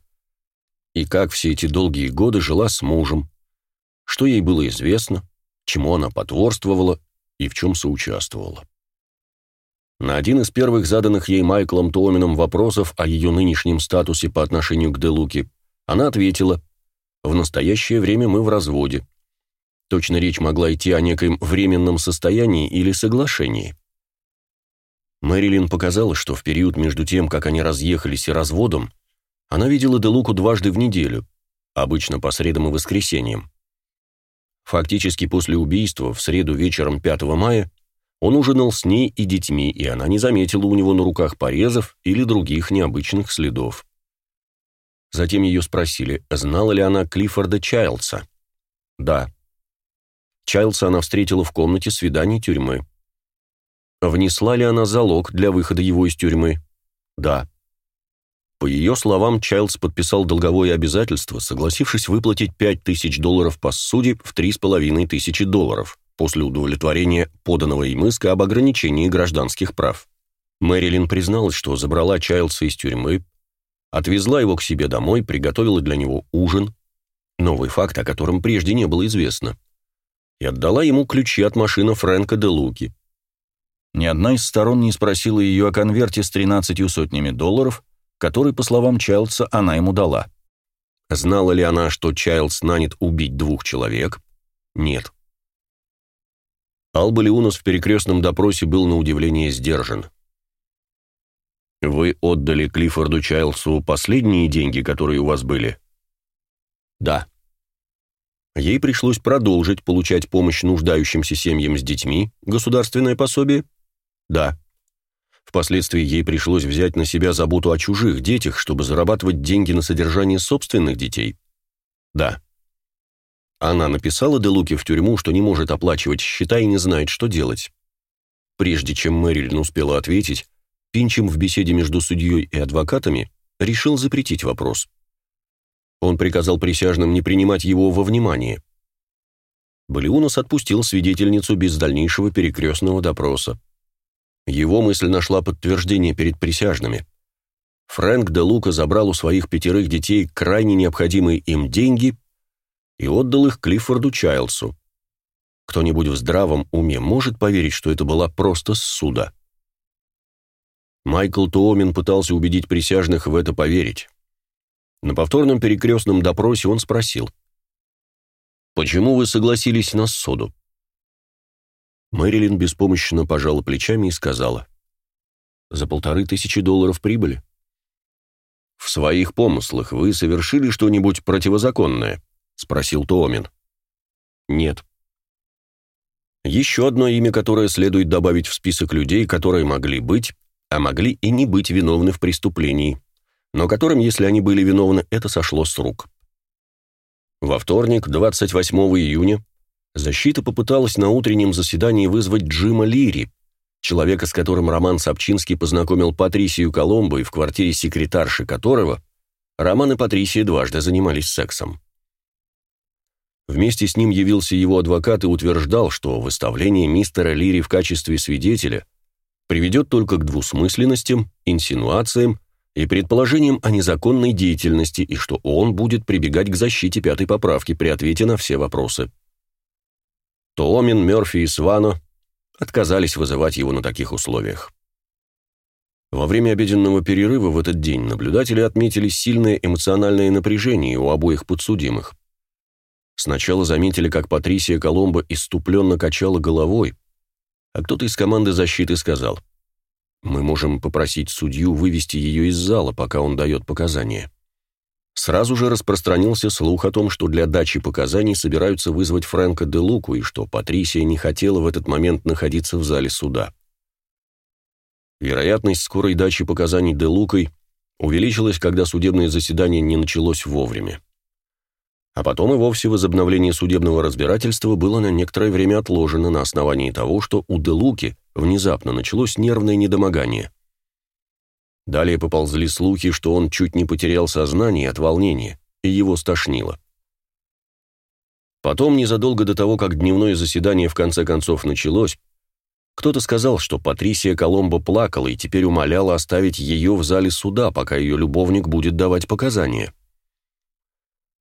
И как все эти долгие годы жила с мужем, что ей было известно, чему она потворствовала и в чем соучаствовала. На один из первых заданных ей Майклом Томином вопросов о ее нынешнем статусе по отношению к Делуке, она ответила «В настоящее время мы в разводе. Точно речь могла идти о некоем временном состоянии или соглашении. Мэрилин показала, что в период между тем, как они разъехались и разводом, она видела Делуку дважды в неделю, обычно по средам и воскресеньям. Фактически после убийства, в среду вечером 5 мая, он ужинал с ней и детьми, и она не заметила у него на руках порезов или других необычных следов. Затем ее спросили, знала ли она Клиффорда Чайлдса. Да. Чайлдса она встретила в комнате свиданий тюрьмы. Внесла ли она залог для выхода его из тюрьмы? Да. По ее словам, Чайлдс подписал долговое обязательство, согласившись выплатить 5000 долларов по суде в 3500 долларов после удовлетворения поданного им иска об ограничении гражданских прав. Мэрилин призналась, что забрала Чайлдса из тюрьмы, отвезла его к себе домой, приготовила для него ужин, новый факт, о котором прежде не было известно, и отдала ему ключи от машины Фрэнка де Луки. Ни одна из сторон не спросила ее о конверте с тринадцатью сотнями долларов, который, по словам Чайлдса, она ему дала. Знала ли она, что Чайлдс нанят убить двух человек? Нет. Алба Леунос в перекрестном допросе был на удивление сдержан. «Вы отдали Клиффорду Чайлдсу последние деньги, которые у вас были?» «Да». Ей пришлось продолжить получать помощь нуждающимся семьям с детьми, государственное пособие? Да. Впоследствии ей пришлось взять на себя заботу о чужих детях, чтобы зарабатывать деньги на содержание собственных детей? Да. Она написала Делуке в тюрьму, что не может оплачивать счета и не знает, что делать. Прежде чем Мэрилин успела ответить, Пинчем в беседе между судьей и адвокатами решил запретить вопрос. Он приказал присяжным не принимать его во внимание. Балиунос отпустил свидетельницу без дальнейшего перекрестного допроса. Его мысль нашла подтверждение перед присяжными. Фрэнк де Лука забрал у своих пятерых детей крайне необходимые им деньги и отдал их Клиффорду Чайлдсу. Кто-нибудь в здравом уме может поверить, что это была просто ссуда? Майкл Туомин пытался убедить присяжных в это поверить. На повторном перекрестном допросе он спросил, «Почему вы согласились на ссуду?» Мэрилин беспомощно пожала плечами и сказала. «За полторы тысячи долларов прибыли». «В своих помыслах вы совершили что-нибудь противозаконное?» — спросил Томин. «Нет». Еще одно имя, которое следует добавить в список людей, которые могли быть, а могли и не быть виновны в преступлении, но которым, если они были виновны, это сошло с рук. Во вторник, 28 июня, Защита попыталась на утреннем заседании вызвать Джима Лири, человека, с которым Роман Сапчинский познакомил Патрисию Коломбо и в квартире секретарши которого Роман и Патрисия дважды занимались сексом. Вместе с ним явился его адвокат и утверждал, что выставление мистера Лири в качестве свидетеля приведет только к двусмысленностям, инсинуациям и предположениям о незаконной деятельности и что он будет прибегать к защите пятой поправки при ответе на все вопросы. Тоомин, Мёрфи и Свано отказались вызывать его на таких условиях. Во время обеденного перерыва в этот день наблюдатели отметили сильное эмоциональное напряжение у обоих подсудимых. Сначала заметили, как Патрисия Коломбо иступленно качала головой, а кто-то из команды защиты сказал, «Мы можем попросить судью вывести ее из зала, пока он дает показания». Сразу же распространился слух о том, что для дачи показаний собираются вызвать Фрэнка де Луку и что Патрисия не хотела в этот момент находиться в зале суда. Вероятность скорой дачи показаний де Лукой увеличилась, когда судебное заседание не началось вовремя. А потом и вовсе возобновление судебного разбирательства было на некоторое время отложено на основании того, что у де Луки внезапно началось нервное недомогание – Далее поползли слухи, что он чуть не потерял сознание от волнения, и его стошнило. Потом, незадолго до того, как дневное заседание в конце концов началось, кто-то сказал, что Патрисия Коломбо плакала и теперь умоляла оставить ее в зале суда, пока ее любовник будет давать показания.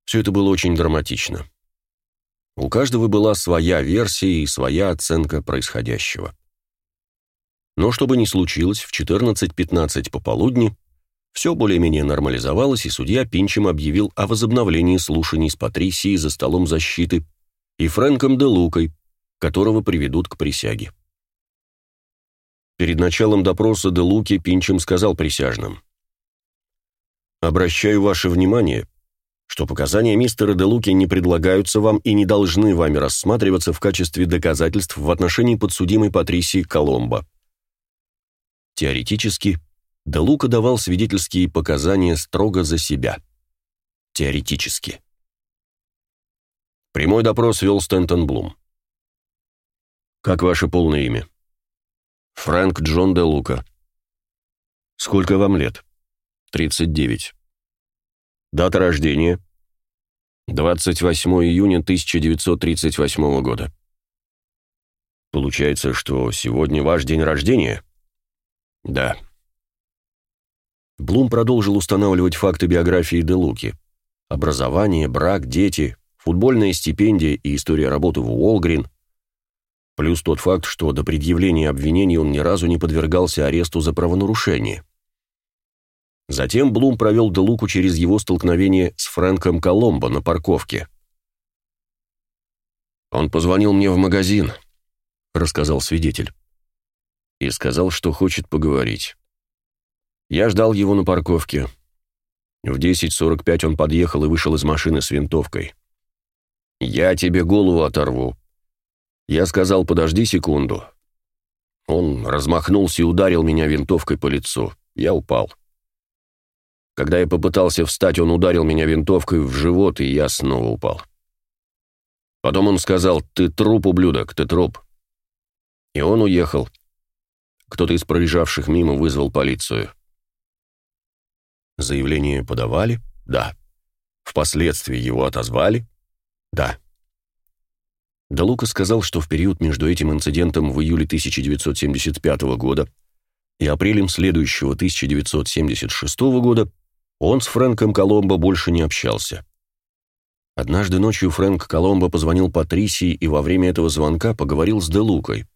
Все это было очень драматично. У каждого была своя версия и своя оценка происходящего. Но что бы ни случилось, в 14.15 пополудни все более-менее нормализовалось, и судья Пинчем объявил о возобновлении слушаний с Патрисией за столом защиты и Фрэнком де Лукой, которого приведут к присяге. Перед началом допроса де Луки Пинчем сказал присяжным. «Обращаю ваше внимание, что показания мистера де Луки не предлагаются вам и не должны вами рассматриваться в качестве доказательств в отношении подсудимой Патрисии Коломбо. Теоретически, Де Лука давал свидетельские показания строго за себя. Теоретически. Прямой допрос вел Стентон Блум. «Как ваше полное имя?» «Фрэнк Джон де Лука». «Сколько вам лет?» «39». «Дата рождения?» «28 июня 1938 года». «Получается, что сегодня ваш день рождения?» «Да». Блум продолжил устанавливать факты биографии де Луки. Образование, брак, дети, футбольная стипендия и история работы в Уолгрин, плюс тот факт, что до предъявления обвинений он ни разу не подвергался аресту за правонарушение. Затем Блум провел Делуку через его столкновение с Фрэнком Коломбо на парковке. «Он позвонил мне в магазин», — рассказал свидетель, и сказал, что хочет поговорить. Я ждал его на парковке. В 10.45 он подъехал и вышел из машины с винтовкой. «Я тебе голову оторву». Я сказал, подожди секунду. Он размахнулся и ударил меня винтовкой по лицу. Я упал. Когда я попытался встать, он ударил меня винтовкой в живот, и я снова упал. Потом он сказал, ты труп, ублюдок, ты труп. И он уехал. Кто-то из проезжавших мимо вызвал полицию. Заявление подавали? Да. Впоследствии его отозвали? Да. Далука сказал, что в период между этим инцидентом в июле 1975 года и апрелем следующего 1976 года он с Фрэнком Коломбо больше не общался. Однажды ночью Фрэнк Коломбо позвонил Патрисии и во время этого звонка поговорил с Делукой.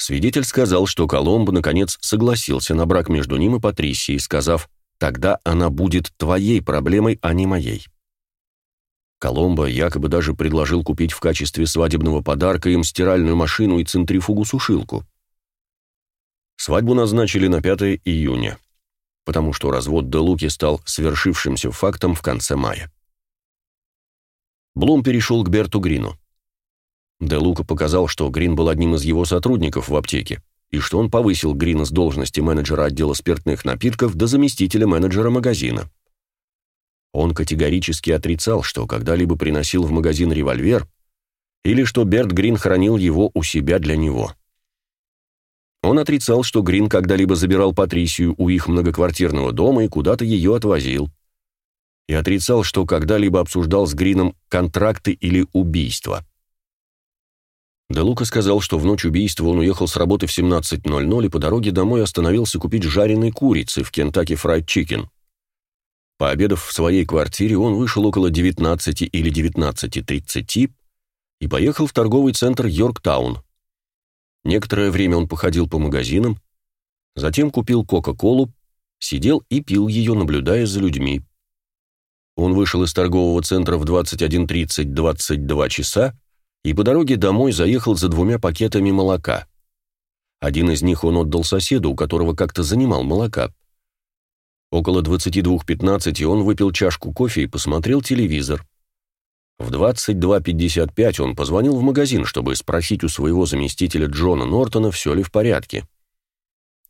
Свидетель сказал, что Коломбо наконец согласился на брак между ним и Патрисией, сказав «тогда она будет твоей проблемой, а не моей». Коломбо якобы даже предложил купить в качестве свадебного подарка им стиральную машину и центрифугу-сушилку. Свадьбу назначили на 5 июня, потому что развод Делуки стал свершившимся фактом в конце мая. Блум перешел к Берту Грину. Делука показал, что Грин был одним из его сотрудников в аптеке, и что он повысил Грина с должности менеджера отдела спиртных напитков до заместителя менеджера магазина. Он категорически отрицал, что когда-либо приносил в магазин револьвер или что Берт Грин хранил его у себя для него. Он отрицал, что Грин когда-либо забирал Патрисию у их многоквартирного дома и куда-то ее отвозил. И отрицал, что когда-либо обсуждал с Грином контракты или убийства. Де Лука сказал, что в ночь убийства он уехал с работы в 17.00 и по дороге домой остановился купить жареной курицы в Kentucky Fried Chicken. Пообедав в своей квартире, он вышел около 19 или 19.30 и поехал в торговый центр Йорктаун. Некоторое время он походил по магазинам, затем купил Кока-Колу, сидел и пил ее, наблюдая за людьми. Он вышел из торгового центра в 21.30-22 часа и по дороге домой заехал за двумя пакетами молока. Один из них он отдал соседу, у которого как-то занимал молока. Около 22.15 он выпил чашку кофе и посмотрел телевизор. В 22.55 он позвонил в магазин, чтобы спросить у своего заместителя Джона Нортона, все ли в порядке.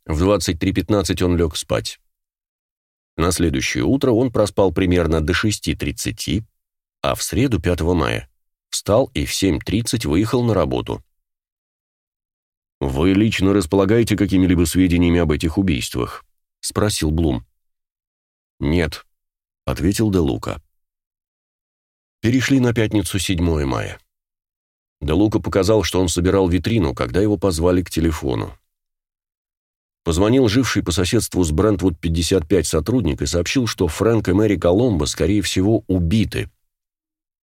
В 23.15 он лег спать. На следующее утро он проспал примерно до 6.30, а в среду 5 мая встал и в 7.30 выехал на работу. «Вы лично располагаете какими-либо сведениями об этих убийствах?» — спросил Блум. «Нет», — ответил Де Лука. Перешли на пятницу 7 мая. Де Лука показал, что он собирал витрину, когда его позвали к телефону. Позвонил живший по соседству с Брентвуд 55 сотрудник и сообщил, что Фрэнк и Мэри Коломбо, скорее всего, убиты.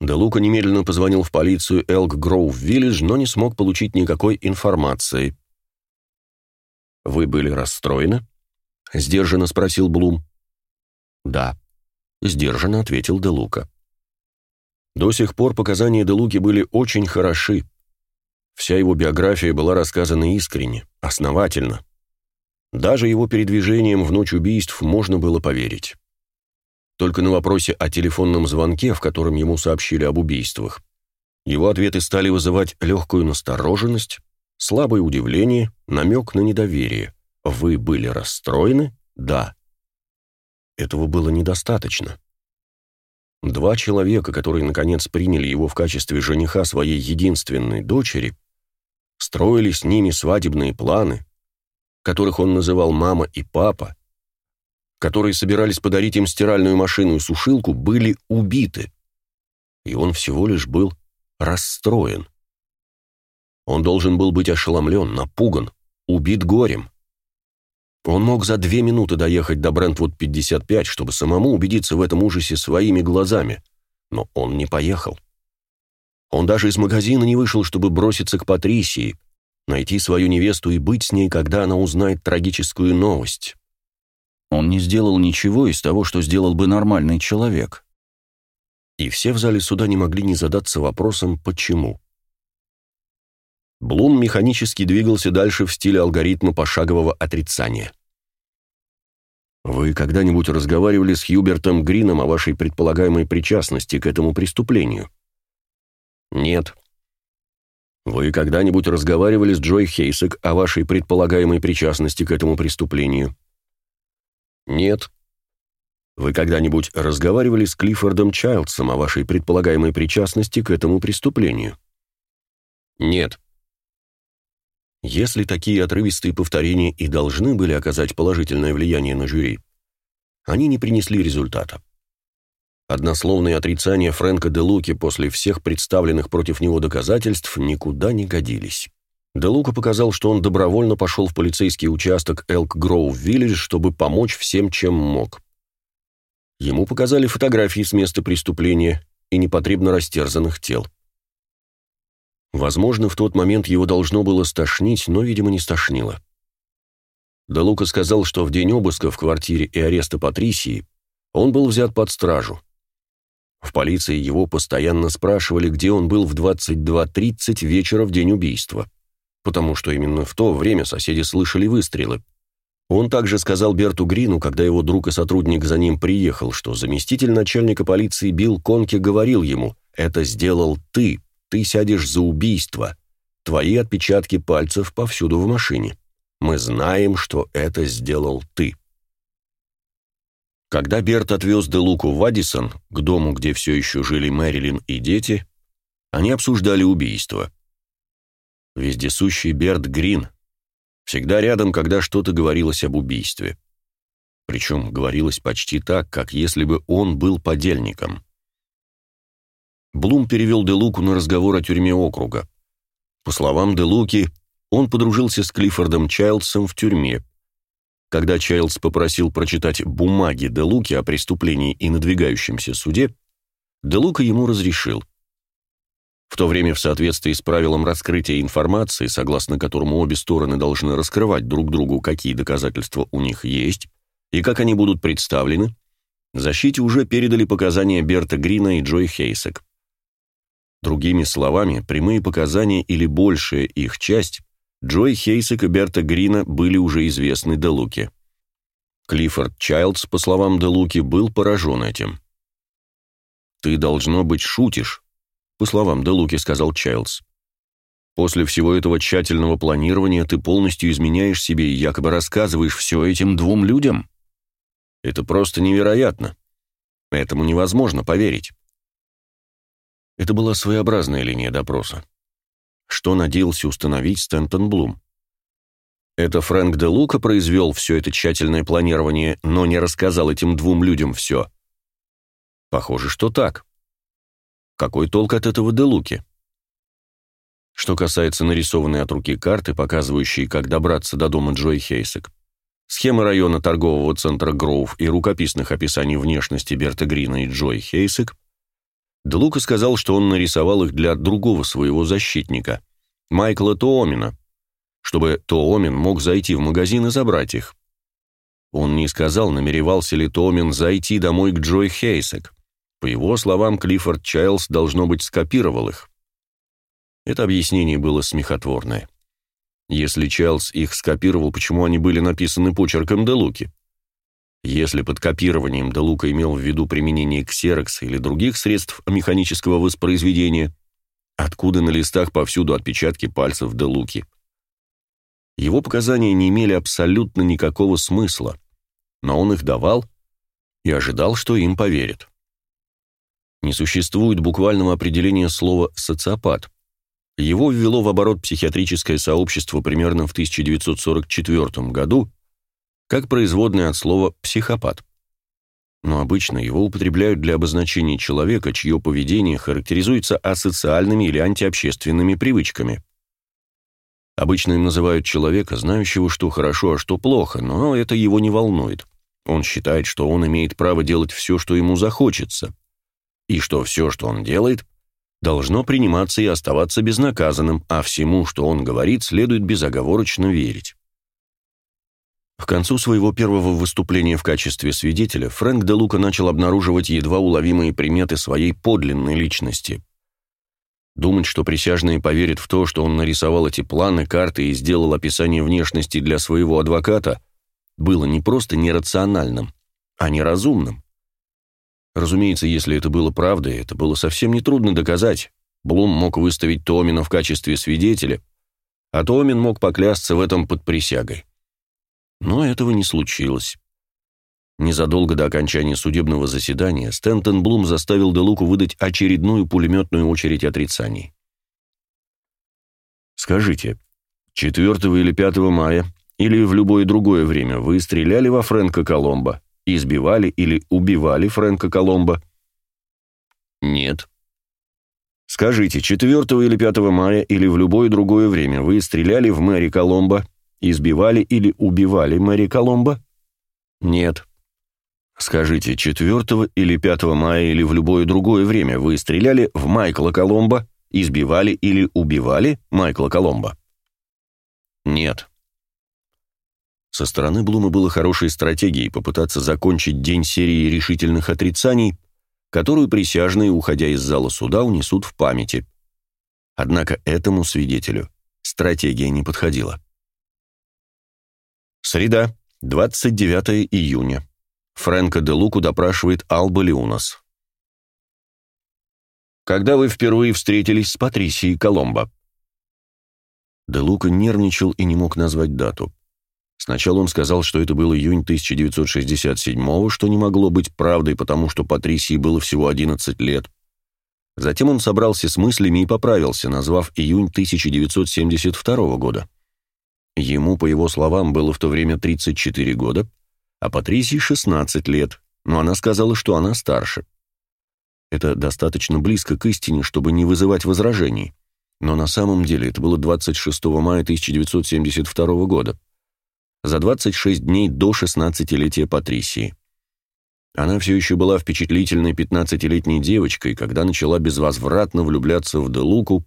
Де Лука немедленно позвонил в полицию Элк Гроув Виллидж, но не смог получить никакой информации. «Вы были расстроены?» — сдержанно спросил Блум. «Да», — сдержанно ответил Де Лука. До сих пор показания Де Луки были очень хороши. Вся его биография была рассказана искренне, основательно. Даже его передвижением в ночь убийств можно было поверить. Только на вопросе о телефонном звонке, в котором ему сообщили об убийствах, его ответы стали вызывать легкую настороженность, слабое удивление, намек на недоверие. «Вы были расстроены?» «Да». Этого было недостаточно. Два человека, которые наконец приняли его в качестве жениха своей единственной дочери, строили с ними свадебные планы, которых он называл мама и папа, которые собирались подарить им стиральную машину и сушилку, были убиты. И он всего лишь был расстроен. Он должен был быть ошеломлен, напуган, убит горем. Он мог за две минуты доехать до Брентвуд-55, чтобы самому убедиться в этом ужасе своими глазами, но он не поехал. Он даже из магазина не вышел, чтобы броситься к Патрисии, найти свою невесту и быть с ней, когда она узнает трагическую новость. Он не сделал ничего из того, что сделал бы нормальный человек. И все в зале суда не могли не задаться вопросом «почему?». Блум механически двигался дальше в стиле алгоритма пошагового отрицания. Вы когда-нибудь разговаривали с Хьюбертом Грином о вашей предполагаемой причастности к этому преступлению? Нет. Вы когда-нибудь разговаривали с Джой Хейсек о вашей предполагаемой причастности к этому преступлению? Нет. Вы когда-нибудь разговаривали с Клиффордом Чайлдсом о вашей предполагаемой причастности к этому преступлению? Нет. Если такие отрывистые повторения и должны были оказать положительное влияние на жюри, они не принесли результата. Однословные отрицания Фрэнка де Луки после всех представленных против него доказательств никуда не годились. Де Лука показал, что он добровольно пошел в полицейский участок Элк Гроув Виллидж, чтобы помочь всем, чем мог. Ему показали фотографии с места преступления и непотребно растерзанных тел. Возможно, в тот момент его должно было стошнить, но, видимо, не стошнило. Де Лука сказал, что в день обыска в квартире и ареста Патрисии он был взят под стражу. В полиции его постоянно спрашивали, где он был в 22.30 вечера в день убийства, потому что именно в то время соседи слышали выстрелы. Он также сказал Берту Грину, когда его друг и сотрудник за ним приехал, что заместитель начальника полиции Билл Конке говорил ему «Это сделал ты, ты сядешь за убийство. Твои отпечатки пальцев повсюду в машине. Мы знаем, что это сделал ты. Когда Берт отвез Делуку в Адисон, к дому, где все еще жили Мэрилин и дети, они обсуждали убийство. Вездесущий Берт Грин всегда рядом, когда что-то говорилось об убийстве. Причем говорилось почти так, как если бы он был подельником. Блум перевел Делуку на разговор о тюрьме округа. По словам Делуки, он подружился с Клиффордом Чайлдсом в тюрьме. Когда Чайлдс попросил прочитать бумаги Делуки о преступлении и надвигающемся суде, Делука ему разрешил. В то время в соответствии с правилом раскрытия информации, согласно которому обе стороны должны раскрывать друг другу, какие доказательства у них есть и как они будут представлены, защите уже передали показания Берта Грина и Джой Хейсек. Другими словами, прямые показания или большая их часть Джой Хейсек и Берта Грина были уже известны Делуке. Клиффорд Чайлдс, по словам Делуки, был поражен этим. «Ты, должно быть, шутишь», — по словам Делуки сказал Чайлдс. «После всего этого тщательного планирования ты полностью изменяешь себе и якобы рассказываешь все этим двум людям? Это просто невероятно. Этому невозможно поверить». Это была своеобразная линия допроса. Что надеялся установить Стэнтон Блум? Это Фрэнк де Лука произвел все это тщательное планирование, но не рассказал этим двум людям все. Похоже, что так. Какой толк от этого де Луки? Что касается нарисованной от руки карты, показывающей, как добраться до дома Джой Хейсек, схемы района торгового центра Гроув и рукописных описаний внешности Берта Грина и Джой Хейсек, Делука сказал, что он нарисовал их для другого своего защитника, Майкла Тоомина, чтобы Тоомин мог зайти в магазин и забрать их. Он не сказал, намеревался ли Тоомин зайти домой к Джой Хейсек. По его словам, Клиффорд Чайлз, должно быть, скопировал их. Это объяснение было смехотворное. Если Чайлз их скопировал, почему они были написаны почерком Делуки? Если под копированием Делука имел в виду применение ксерокса или других средств механического воспроизведения, откуда на листах повсюду отпечатки пальцев Делуки? Его показания не имели абсолютно никакого смысла, но он их давал и ожидал, что им поверят. Не существует буквального определения слова «социопат». Его ввело в оборот психиатрическое сообщество примерно в 1944 году как производное от слова «психопат». Но обычно его употребляют для обозначения человека, чье поведение характеризуется асоциальными или антиобщественными привычками. Обычно им называют человека, знающего, что хорошо, а что плохо, но это его не волнует. Он считает, что он имеет право делать все, что ему захочется, и что все, что он делает, должно приниматься и оставаться безнаказанным, а всему, что он говорит, следует безоговорочно верить. К концу своего первого выступления в качестве свидетеля Фрэнк де Лука начал обнаруживать едва уловимые приметы своей подлинной личности. Думать, что присяжные поверят в то, что он нарисовал эти планы, карты и сделал описание внешности для своего адвоката, было не просто нерациональным, а неразумным. Разумеется, если это было правдой, это было совсем нетрудно доказать. Блум мог выставить Томина в качестве свидетеля, а Томин мог поклясться в этом под присягой. Но этого не случилось. Незадолго до окончания судебного заседания Стэнтон Блум заставил Делуку выдать очередную пулеметную очередь отрицаний. «Скажите, 4 или 5 мая или в любое другое время вы стреляли во Фрэнка Коломбо, избивали или убивали Фрэнка Коломбо?» «Нет». «Скажите, 4 или 5 мая или в любое другое время вы стреляли в Мэри Коломбо, избивали или убивали Мэри Коломбо?» «Нет». Скажите, 4 или 5 мая или в любое другое время вы стреляли в Майкла Коломбо, избивали или убивали Майкла Коломбо? Нет. Со стороны Блума было хорошей стратегией попытаться закончить день серии решительных отрицаний, которую присяжные, уходя из зала суда, унесут в памяти. Однако этому свидетелю стратегия не подходила. Среда, 29 июня. Фрэнка де Луку допрашивает Алба Леунас. «Когда вы впервые встретились с Патрисией Коломбо?» Де Лука нервничал и не мог назвать дату. Сначала он сказал, что это был июнь 1967-го, что не могло быть правдой, потому что Патрисии было всего 11 лет. Затем он собрался с мыслями и поправился, назвав июнь 1972 года. Ему, по его словам, было в то время 34 года, а Патрисии 16 лет, но она сказала, что она старше. Это достаточно близко к истине, чтобы не вызывать возражений. Но на самом деле это было 26 мая 1972 года, за 26 дней до 16-летия Патрисии. Она все еще была впечатлительной 15-летней девочкой, когда начала безвозвратно влюбляться в Делуку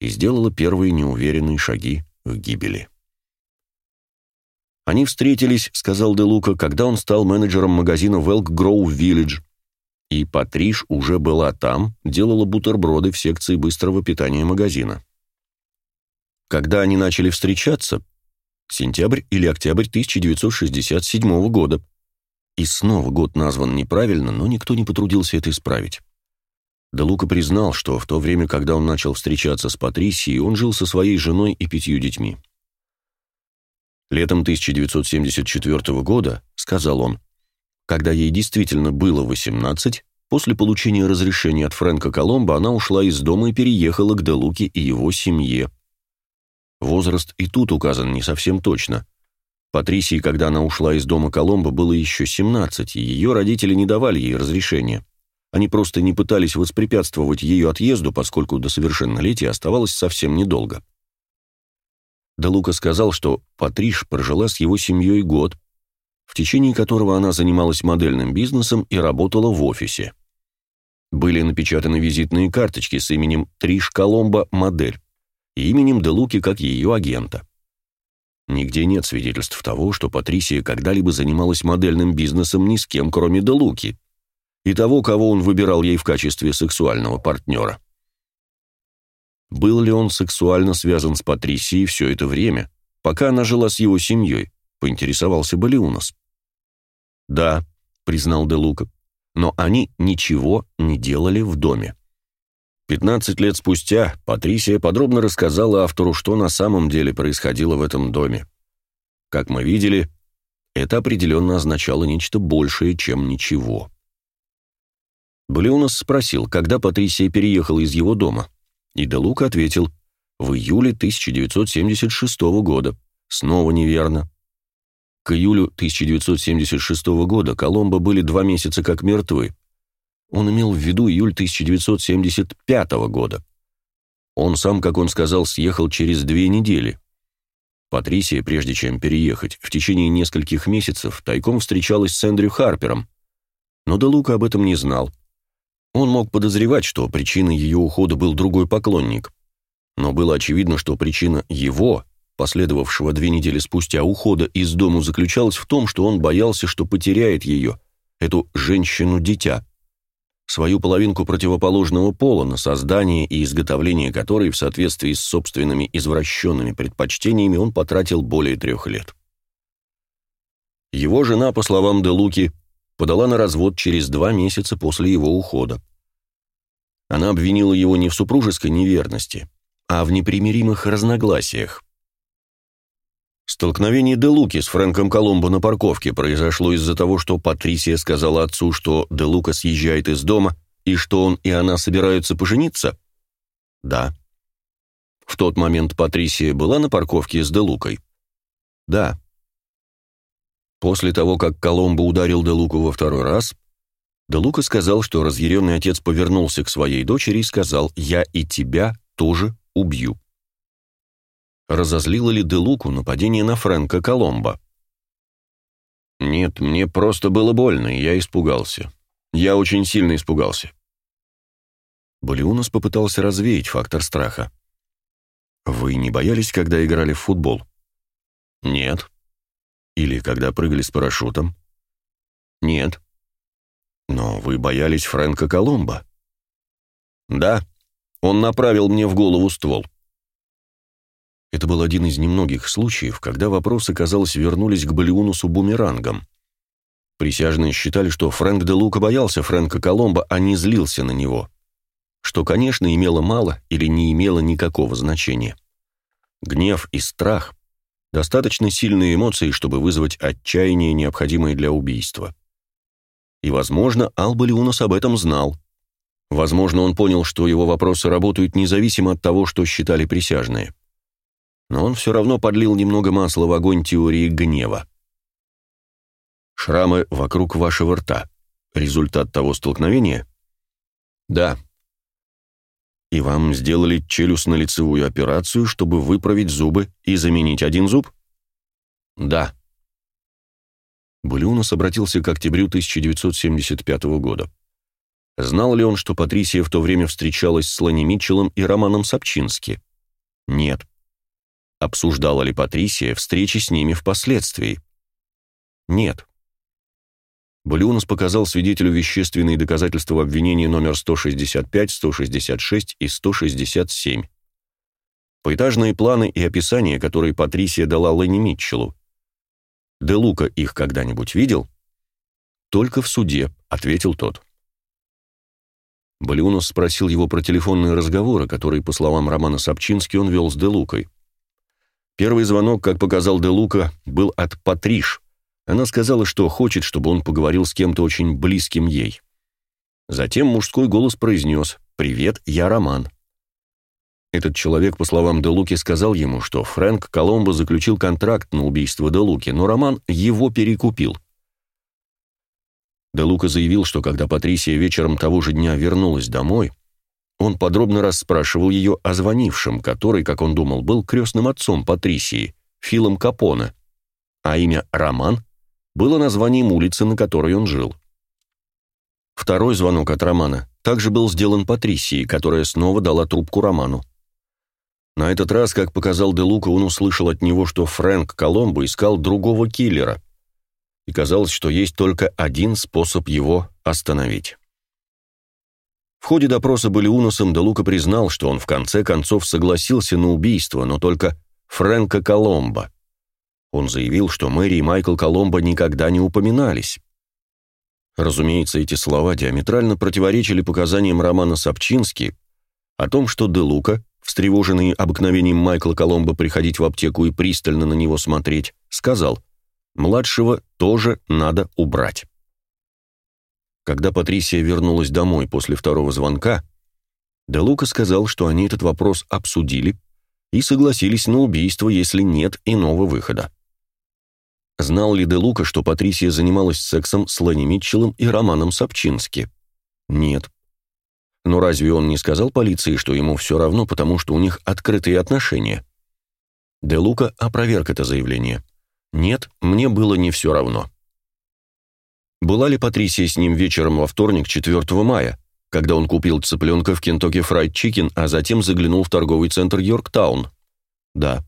и сделала первые неуверенные шаги к гибели. Они встретились, сказал Де Лука, когда он стал менеджером магазина Welk Grove Village. И Патриш уже была там, делала бутерброды в секции быстрого питания магазина. Когда они начали встречаться? Сентябрь или октябрь 1967 года. И снова год назван неправильно, но никто не потрудился это исправить. Де Лука признал, что в то время, когда он начал встречаться с Патрисией, он жил со своей женой и пятью детьми. Летом 1974 года, сказал он, когда ей действительно было 18, после получения разрешения от Фрэнка Коломбо она ушла из дома и переехала к Делуке и его семье. Возраст и тут указан не совсем точно. Патрисии, когда она ушла из дома Коломбо, было еще 17, и ее родители не давали ей разрешения. Они просто не пытались воспрепятствовать ее отъезду, поскольку до совершеннолетия оставалось совсем недолго. Де сказал, что Патриш прожила с его семьей год, в течение которого она занималась модельным бизнесом и работала в офисе. Были напечатаны визитные карточки с именем Триш Коломбо модель именем Де Луки как ее агента. Нигде нет свидетельств того, что Патрисия когда-либо занималась модельным бизнесом ни с кем, кроме Де Луки, и того, кого он выбирал ей в качестве сексуального партнера. Был ли он сексуально связан с Патрисией все это время, пока она жила с его семьей, поинтересовался Балиунас. «Да», — признал Де Лука, — «но они ничего не делали в доме». Пятнадцать лет спустя Патрисия подробно рассказала автору, что на самом деле происходило в этом доме. Как мы видели, это определенно означало нечто большее, чем ничего. Блюнос спросил, когда Патрисия переехала из его дома, и Делука ответил «в июле 1976 года». Снова неверно. К июлю 1976 года Коломбо были два месяца как мертвы. Он имел в виду июль 1975 года. Он сам, как он сказал, съехал через две недели. Патрисия, прежде чем переехать, в течение нескольких месяцев тайком встречалась с Эндрю Харпером, но Делука об этом не знал. Он мог подозревать, что причиной ее ухода был другой поклонник, но было очевидно, что причина его, последовавшего две недели спустя ухода из дому, заключалась в том, что он боялся, что потеряет ее, эту женщину-дитя, свою половинку противоположного пола, на создание и изготовление которой в соответствии с собственными извращенными предпочтениями он потратил более трех лет. Его жена, по словам Де Луки, подала на развод через два месяца после его ухода. Она обвинила его не в супружеской неверности, а в непримиримых разногласиях. Столкновение Де Луки с Фрэнком Коломбо на парковке произошло из-за того, что Патрисия сказала отцу, что Де Лука съезжает из дома и что он и она собираются пожениться? Да. В тот момент Патрисия была на парковке с Де Лукой? Да. После того, как Коломбо ударил Де Луку во второй раз, Де Лука сказал, что разъяренный отец повернулся к своей дочери и сказал «Я и тебя тоже убью». Разозлило ли Де Луку нападение на Фрэнка Коломбо? «Нет, мне просто было больно, и я испугался. Я очень сильно испугался». Балиунос попытался развеять фактор страха. «Вы не боялись, когда играли в футбол?» «Нет», или когда прыгали с парашютом? Нет. Но вы боялись Фрэнка Коломбо? Да. Он направил мне в голову ствол. Это был один из немногих случаев, когда вопросы, казалось, вернулись к Балиунусу бумерангом. Присяжные считали, что Фрэнк де Лука боялся Фрэнка Коломбо, а не злился на него. Что, конечно, имело мало или не имело никакого значения. Гнев и страх Достаточно сильные эмоции, чтобы вызвать отчаяние, необходимое для убийства. И, возможно, Албалиунос об этом знал. Возможно, он понял, что его вопросы работают независимо от того, что считали присяжные. Но он все равно подлил немного масла в огонь теории гнева. Шрамы вокруг вашего рта. Результат того столкновения? Да, и вам сделали челюстно-лицевую операцию, чтобы выправить зубы и заменить один зуб? Да. Булюнос обратился к октябрю 1975 года. Знал ли он, что Патрисия в то время встречалась с Лани Митчеллом и Романом Сапчински? Нет. Обсуждала ли Патрисия встречи с ними впоследствии? Нет. Балиунос показал свидетелю вещественные доказательства обвинения номер 165, 166 и 167. Поэтажные планы и описания, которые Патрисия дала Ленни Митчеллу. Де Лука их когда-нибудь видел? Только в суде, ответил тот. Балиунос спросил его про телефонные разговоры, которые, по словам Романа Сапчински, он вел с Де Лукой. Первый звонок, как показал Де Лука, был от Патриш, она сказала, что хочет, чтобы он поговорил с кем-то очень близким ей. Затем мужской голос произнес «Привет, я Роман». Этот человек, по словам Делуки, сказал ему, что Фрэнк Коломбо заключил контракт на убийство Делуки, но Роман его перекупил. Делука заявил, что когда Патрисия вечером того же дня вернулась домой, он подробно расспрашивал ее о звонившем, который, как он думал, был крестным отцом Патрисии, Филом Капоне, а имя Роман было названием улицы, на которой он жил. Второй звонок от Романа также был сделан Патрисией, которая снова дала трубку Роману. На этот раз, как показал Де Лука, он услышал от него, что Фрэнк Коломбо искал другого киллера, и казалось, что есть только один способ его остановить. В ходе допроса Балиуносом Де Лука признал, что он в конце концов согласился на убийство, но только Фрэнка Коломбо. Он заявил, что Мэри и Майкл Коломбо никогда не упоминались. Разумеется, эти слова диаметрально противоречили показаниям Романа Сапчински о том, что Де Лука, встревоженный обыкновением Майкла Коломбо приходить в аптеку и пристально на него смотреть, сказал, «Младшего тоже надо убрать». Когда Патрисия вернулась домой после второго звонка, Де Лука сказал, что они этот вопрос обсудили и согласились на убийство, если нет иного выхода. Знал ли Де Лука, что Патрисия занималась сексом с Ленни Митчеллом и Романом Сапчински? Нет. Но разве он не сказал полиции, что ему все равно, потому что у них открытые отношения? Де Лука опроверг это заявление. Нет, мне было не все равно. Была ли Патрисия с ним вечером во вторник, 4 мая, когда он купил цыпленка в Kentucky Fried Chicken, а затем заглянул в торговый центр Йорктаун? Да.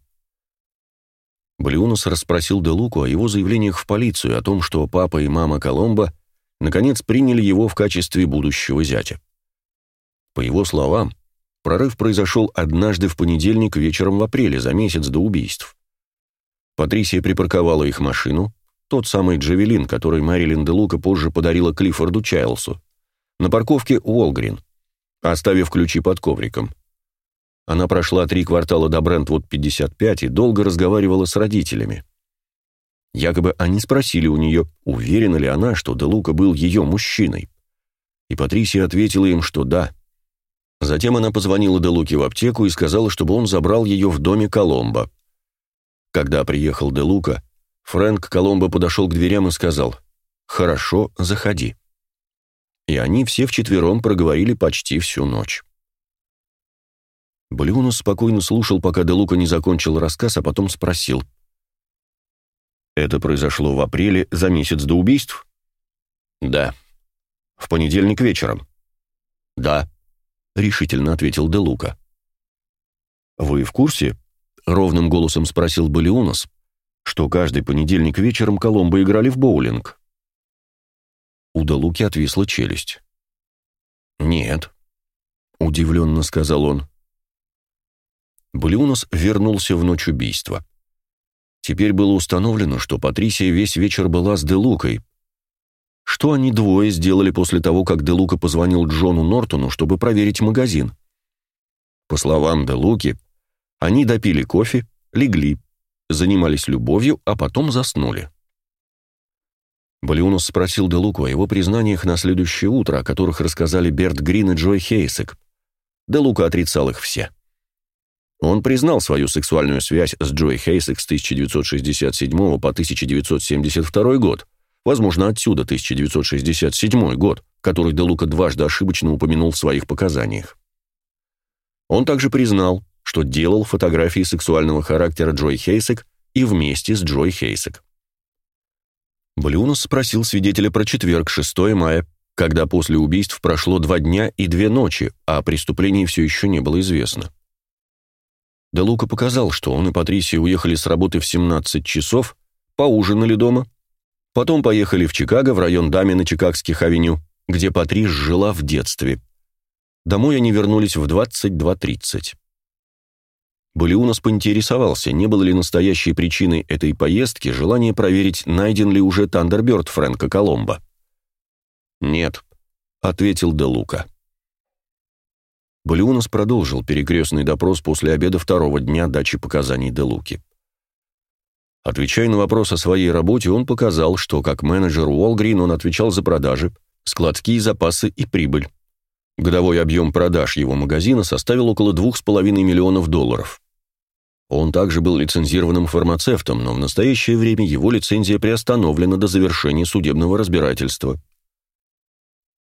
Блюнос расспросил Де Луку о его заявлениях в полицию о том, что папа и мама Коломбо наконец приняли его в качестве будущего зятя. По его словам, прорыв произошел однажды в понедельник вечером в апреле, за месяц до убийств. Патрисия припарковала их машину, тот самый Джавелин, который Мэрилин де Лука позже подарила Клиффорду Чайлсу, на парковке Уолгрин, оставив ключи под ковриком. Она прошла три квартала до Брентвуд 55 и долго разговаривала с родителями. Якобы они спросили у нее, уверена ли она, что Де Лука был ее мужчиной. И Патрисия ответила им, что да. Затем она позвонила Де Луке в аптеку и сказала, чтобы он забрал ее в доме Коломбо. Когда приехал Де Лука, Фрэнк Коломбо подошел к дверям и сказал «Хорошо, заходи». И они все вчетвером проговорили почти всю ночь. Блюнус спокойно слушал, пока Де Лука не закончил рассказ, а потом спросил. «Это произошло в апреле, за месяц до убийств?» «Да». «В понедельник вечером?» «Да», — решительно ответил Де Лука. «Вы в курсе?» — ровным голосом спросил Балиунос, что каждый понедельник вечером Коломбо играли в боулинг. У Далуки отвисла челюсть. «Нет», — удивленно сказал он. Блюнос вернулся в ночь убийства. Теперь было установлено, что Патрисия весь вечер была с Делукой. Что они двое сделали после того, как Делука позвонил Джону Нортону, чтобы проверить магазин? По словам Делуки, они допили кофе, легли, занимались любовью, а потом заснули. Балиунус спросил Делуку о его признаниях на следующее утро, о которых рассказали Берт Грин и Джой Хейсек. Делука отрицал их все. Он признал свою сексуальную связь с Джой Хейсек с 1967 по 1972 год. Возможно, отсюда 1967 год, который Делука дважды ошибочно упомянул в своих показаниях. Он также признал, что делал фотографии сексуального характера Джой Хейсек и вместе с Джой Хейсек. Блюнус спросил свидетеля про четверг, 6 мая, когда после убийств прошло два дня и две ночи, а о преступлении все еще не было известно. Де Лука показал, что он и Патрисия уехали с работы в 17 часов, поужинали дома, потом поехали в Чикаго, в район Дами на Чикагских авеню, где Патрис жила в детстве. Домой они вернулись в 22.30. Балиунас поинтересовался, не было ли настоящей причиной этой поездки желание проверить, найден ли уже Тандерберт Фрэнка Коломбо. «Нет», — ответил Де Лука. Балиунас продолжил перекрестный допрос после обеда второго дня дачи показаний Де Луки. Отвечая на вопрос о своей работе, он показал, что как менеджер Уолгрин он отвечал за продажи, складские запасы и прибыль. Годовой объем продаж его магазина составил около 2,5 миллионов долларов. Он также был лицензированным фармацевтом, но в настоящее время его лицензия приостановлена до завершения судебного разбирательства.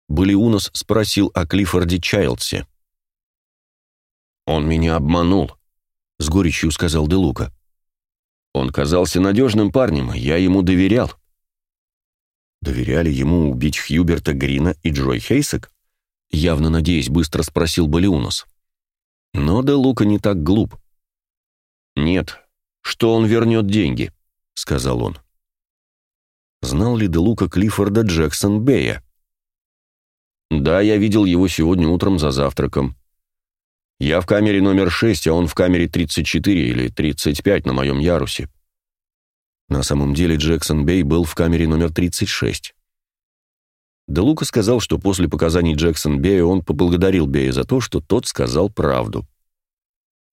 Балиунос спросил о Клиффорде Чайлдсе. «Он меня обманул», — с горечью сказал Делука. «Он казался надежным парнем, я ему доверял». «Доверяли ему убить Хьюберта Грина и Джой Хейсек?» Явно надеясь, быстро спросил Балиунос. Но Делука не так глуп. «Нет, что он вернет деньги», — сказал он. Знал ли Делука Клиффорда Джексон Бэя? «Да, я видел его сегодня утром за завтраком. Я в камере номер 6, а он в камере 34 или 35 на моем ярусе». На самом деле Джексон Бэй был в камере номер 36. Делука сказал, что после показаний Джексон Бэя он поблагодарил Бэя за то, что тот сказал правду.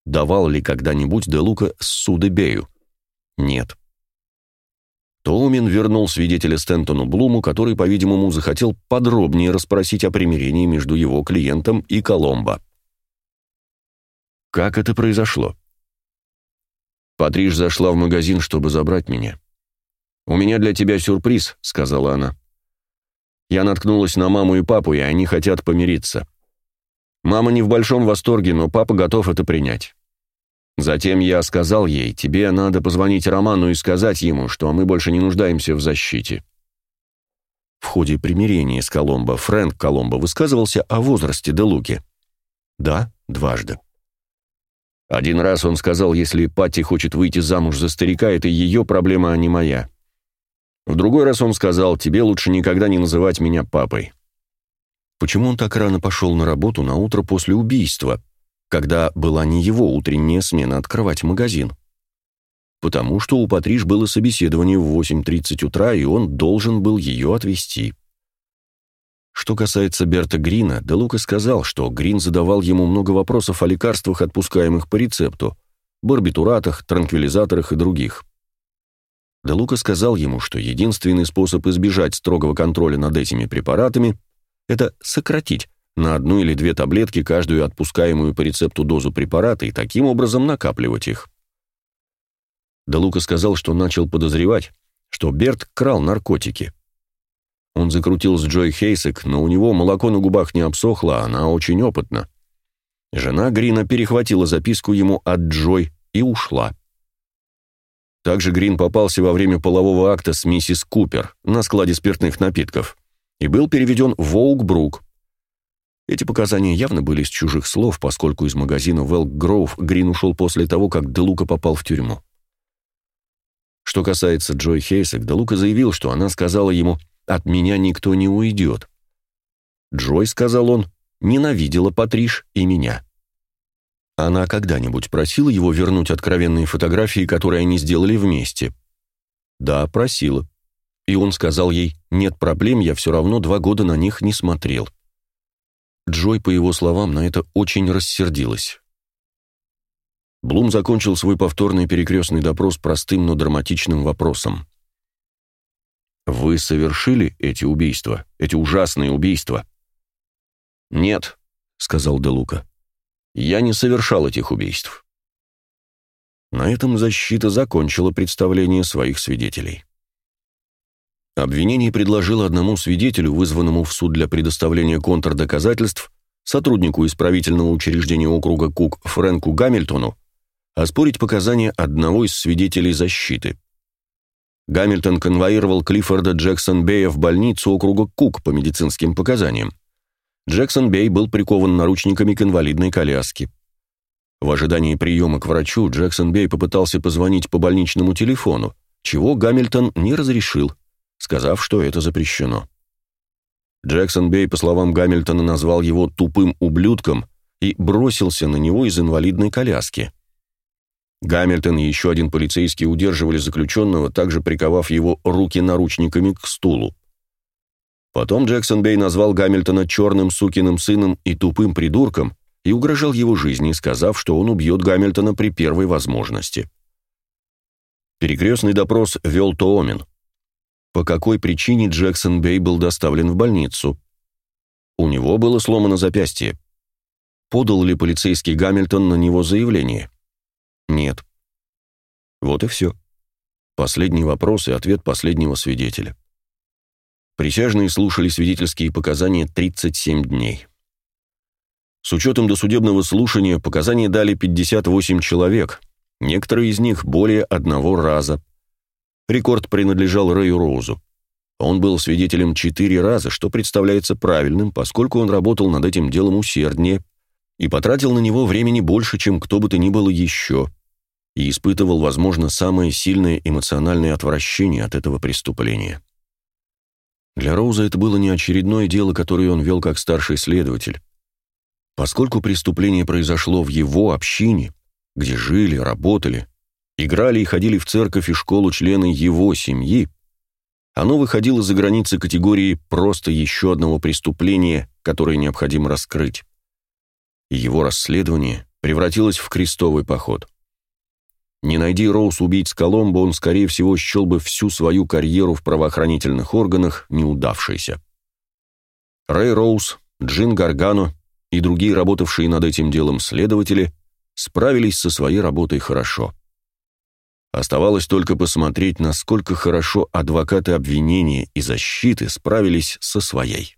Давал ли когда-нибудь Де Лука Судебею? Нет. Тоумин вернул свидетеля Стентону Блуму, который, по-видимому, захотел подробнее расспросить о примирении между его клиентом и Коломбо. «Как это произошло?» «Патриш зашла в магазин, чтобы забрать меня. У меня для тебя сюрприз», — сказала она. Я наткнулась на маму и папу, и они хотят помириться. Мама не в большом восторге, но папа готов это принять. Затем я сказал ей, тебе надо позвонить Роману и сказать ему, что мы больше не нуждаемся в защите. В ходе примирения с Коломбо Фрэнк Коломбо высказывался о возрасте Делуки. Да, дважды. Один раз он сказал, если Патти хочет выйти замуж за старика, это ее проблема, а не моя. В другой раз он сказал, тебе лучше никогда не называть меня папой. Почему он так рано пошел на работу на утро после убийства, когда была не его утренняя смена открывать магазин. Потому что у Патриш было собеседование в 8.30 утра, и он должен был ее отвезти. Что касается Берта Грина, Де Лука сказал, что Грин задавал ему много вопросов о лекарствах, отпускаемых по рецепту, барбитуратах, транквилизаторах и других. Де Лука сказал ему, что единственный способ избежать строгого контроля над этими препаратами – это сократить на одну или две таблетки каждую отпускаемую по рецепту дозу препарата и таким образом накапливать их. Де Лука сказал, что начал подозревать, что Берт крал наркотики. Он закрутил с Джой Хейсек, но у него молоко на губах не обсохло, а она очень опытна. Жена Грина перехватила записку ему от Джой и ушла. Также Грин попался во время полового акта с миссис Купер на складе спиртных напитков и был переведен в Оукбрук, эти показания явно были из чужих слов, поскольку из магазина Велк Гроув Грин ушел после того, как Делука попал в тюрьму. Что касается Джой Хейсек, Делука заявил, что она сказала ему «от меня никто не уйдет». Джой, сказал он, ненавидела Патриш и меня. Она когда-нибудь просила его вернуть откровенные фотографии, которые они сделали вместе? Да, просила. И он сказал ей «нет проблем, я все равно два года на них не смотрел». Джой, по его словам, на это очень рассердилась. Блум закончил свой повторный перекрестный допрос простым, но драматичным вопросом. «Вы совершили эти убийства? Эти ужасные убийства?» «Нет», — сказал Делука. «Я не совершал этих убийств». На этом защита закончила представление своих свидетелей. Обвинение предложило одному свидетелю, вызванному в суд для предоставления контрдоказательств, сотруднику исправительного учреждения округа Кук Фрэнку Гамильтону, оспорить показания одного из свидетелей защиты. Гамильтон конвоировал Клиффорда Джексон Бэя в больницу округа Кук по медицинским показаниям. Джексон Бэй был прикован наручниками к инвалидной коляске. В ожидании приема к врачу Джексон Бэй попытался позвонить по больничному телефону, чего Гамильтон не разрешил сказав, что это запрещено. Джексон Бей, по словам Гамильтона, назвал его тупым ублюдком и бросился на него из инвалидной коляски. Гамильтон и еще один полицейский удерживали заключенного, также приковав его руки наручниками к стулу. Потом Джексон Бей назвал Гамильтона черным сукиным сыном и тупым придурком и угрожал его жизни, сказав, что он убьет Гамильтона при первой возможности. Перекрестный допрос вел Тоомин по какой причине Джексон Бэй был доставлен в больницу. У него было сломано запястье. Подал ли полицейский Гамильтон на него заявление? Нет. Вот и все. Последний вопрос и ответ последнего свидетеля. Присяжные слушали свидетельские показания 37 дней. С учетом досудебного слушания показания дали 58 человек, некоторые из них более одного раза – Рекорд принадлежал Рэю Роузу. Он был свидетелем четыре раза, что представляется правильным, поскольку он работал над этим делом усерднее и потратил на него времени больше, чем кто бы то ни было еще, и испытывал, возможно, самое сильное эмоциональное отвращение от этого преступления. Для Роуза это было не очередное дело, которое он вел как старший следователь. Поскольку преступление произошло в его общине, где жили, работали, играли и ходили в церковь и школу члены его семьи, оно выходило за границы категории просто еще одного преступления, которое необходимо раскрыть. И его расследование превратилось в крестовый поход. Не найди Роуз убийц Коломбо, он, скорее всего, счел бы всю свою карьеру в правоохранительных органах неудавшейся. Рэй Роуз, Джин Гаргано и другие работавшие над этим делом следователи справились со своей работой хорошо. Оставалось только посмотреть, насколько хорошо адвокаты обвинения и защиты справились со своей.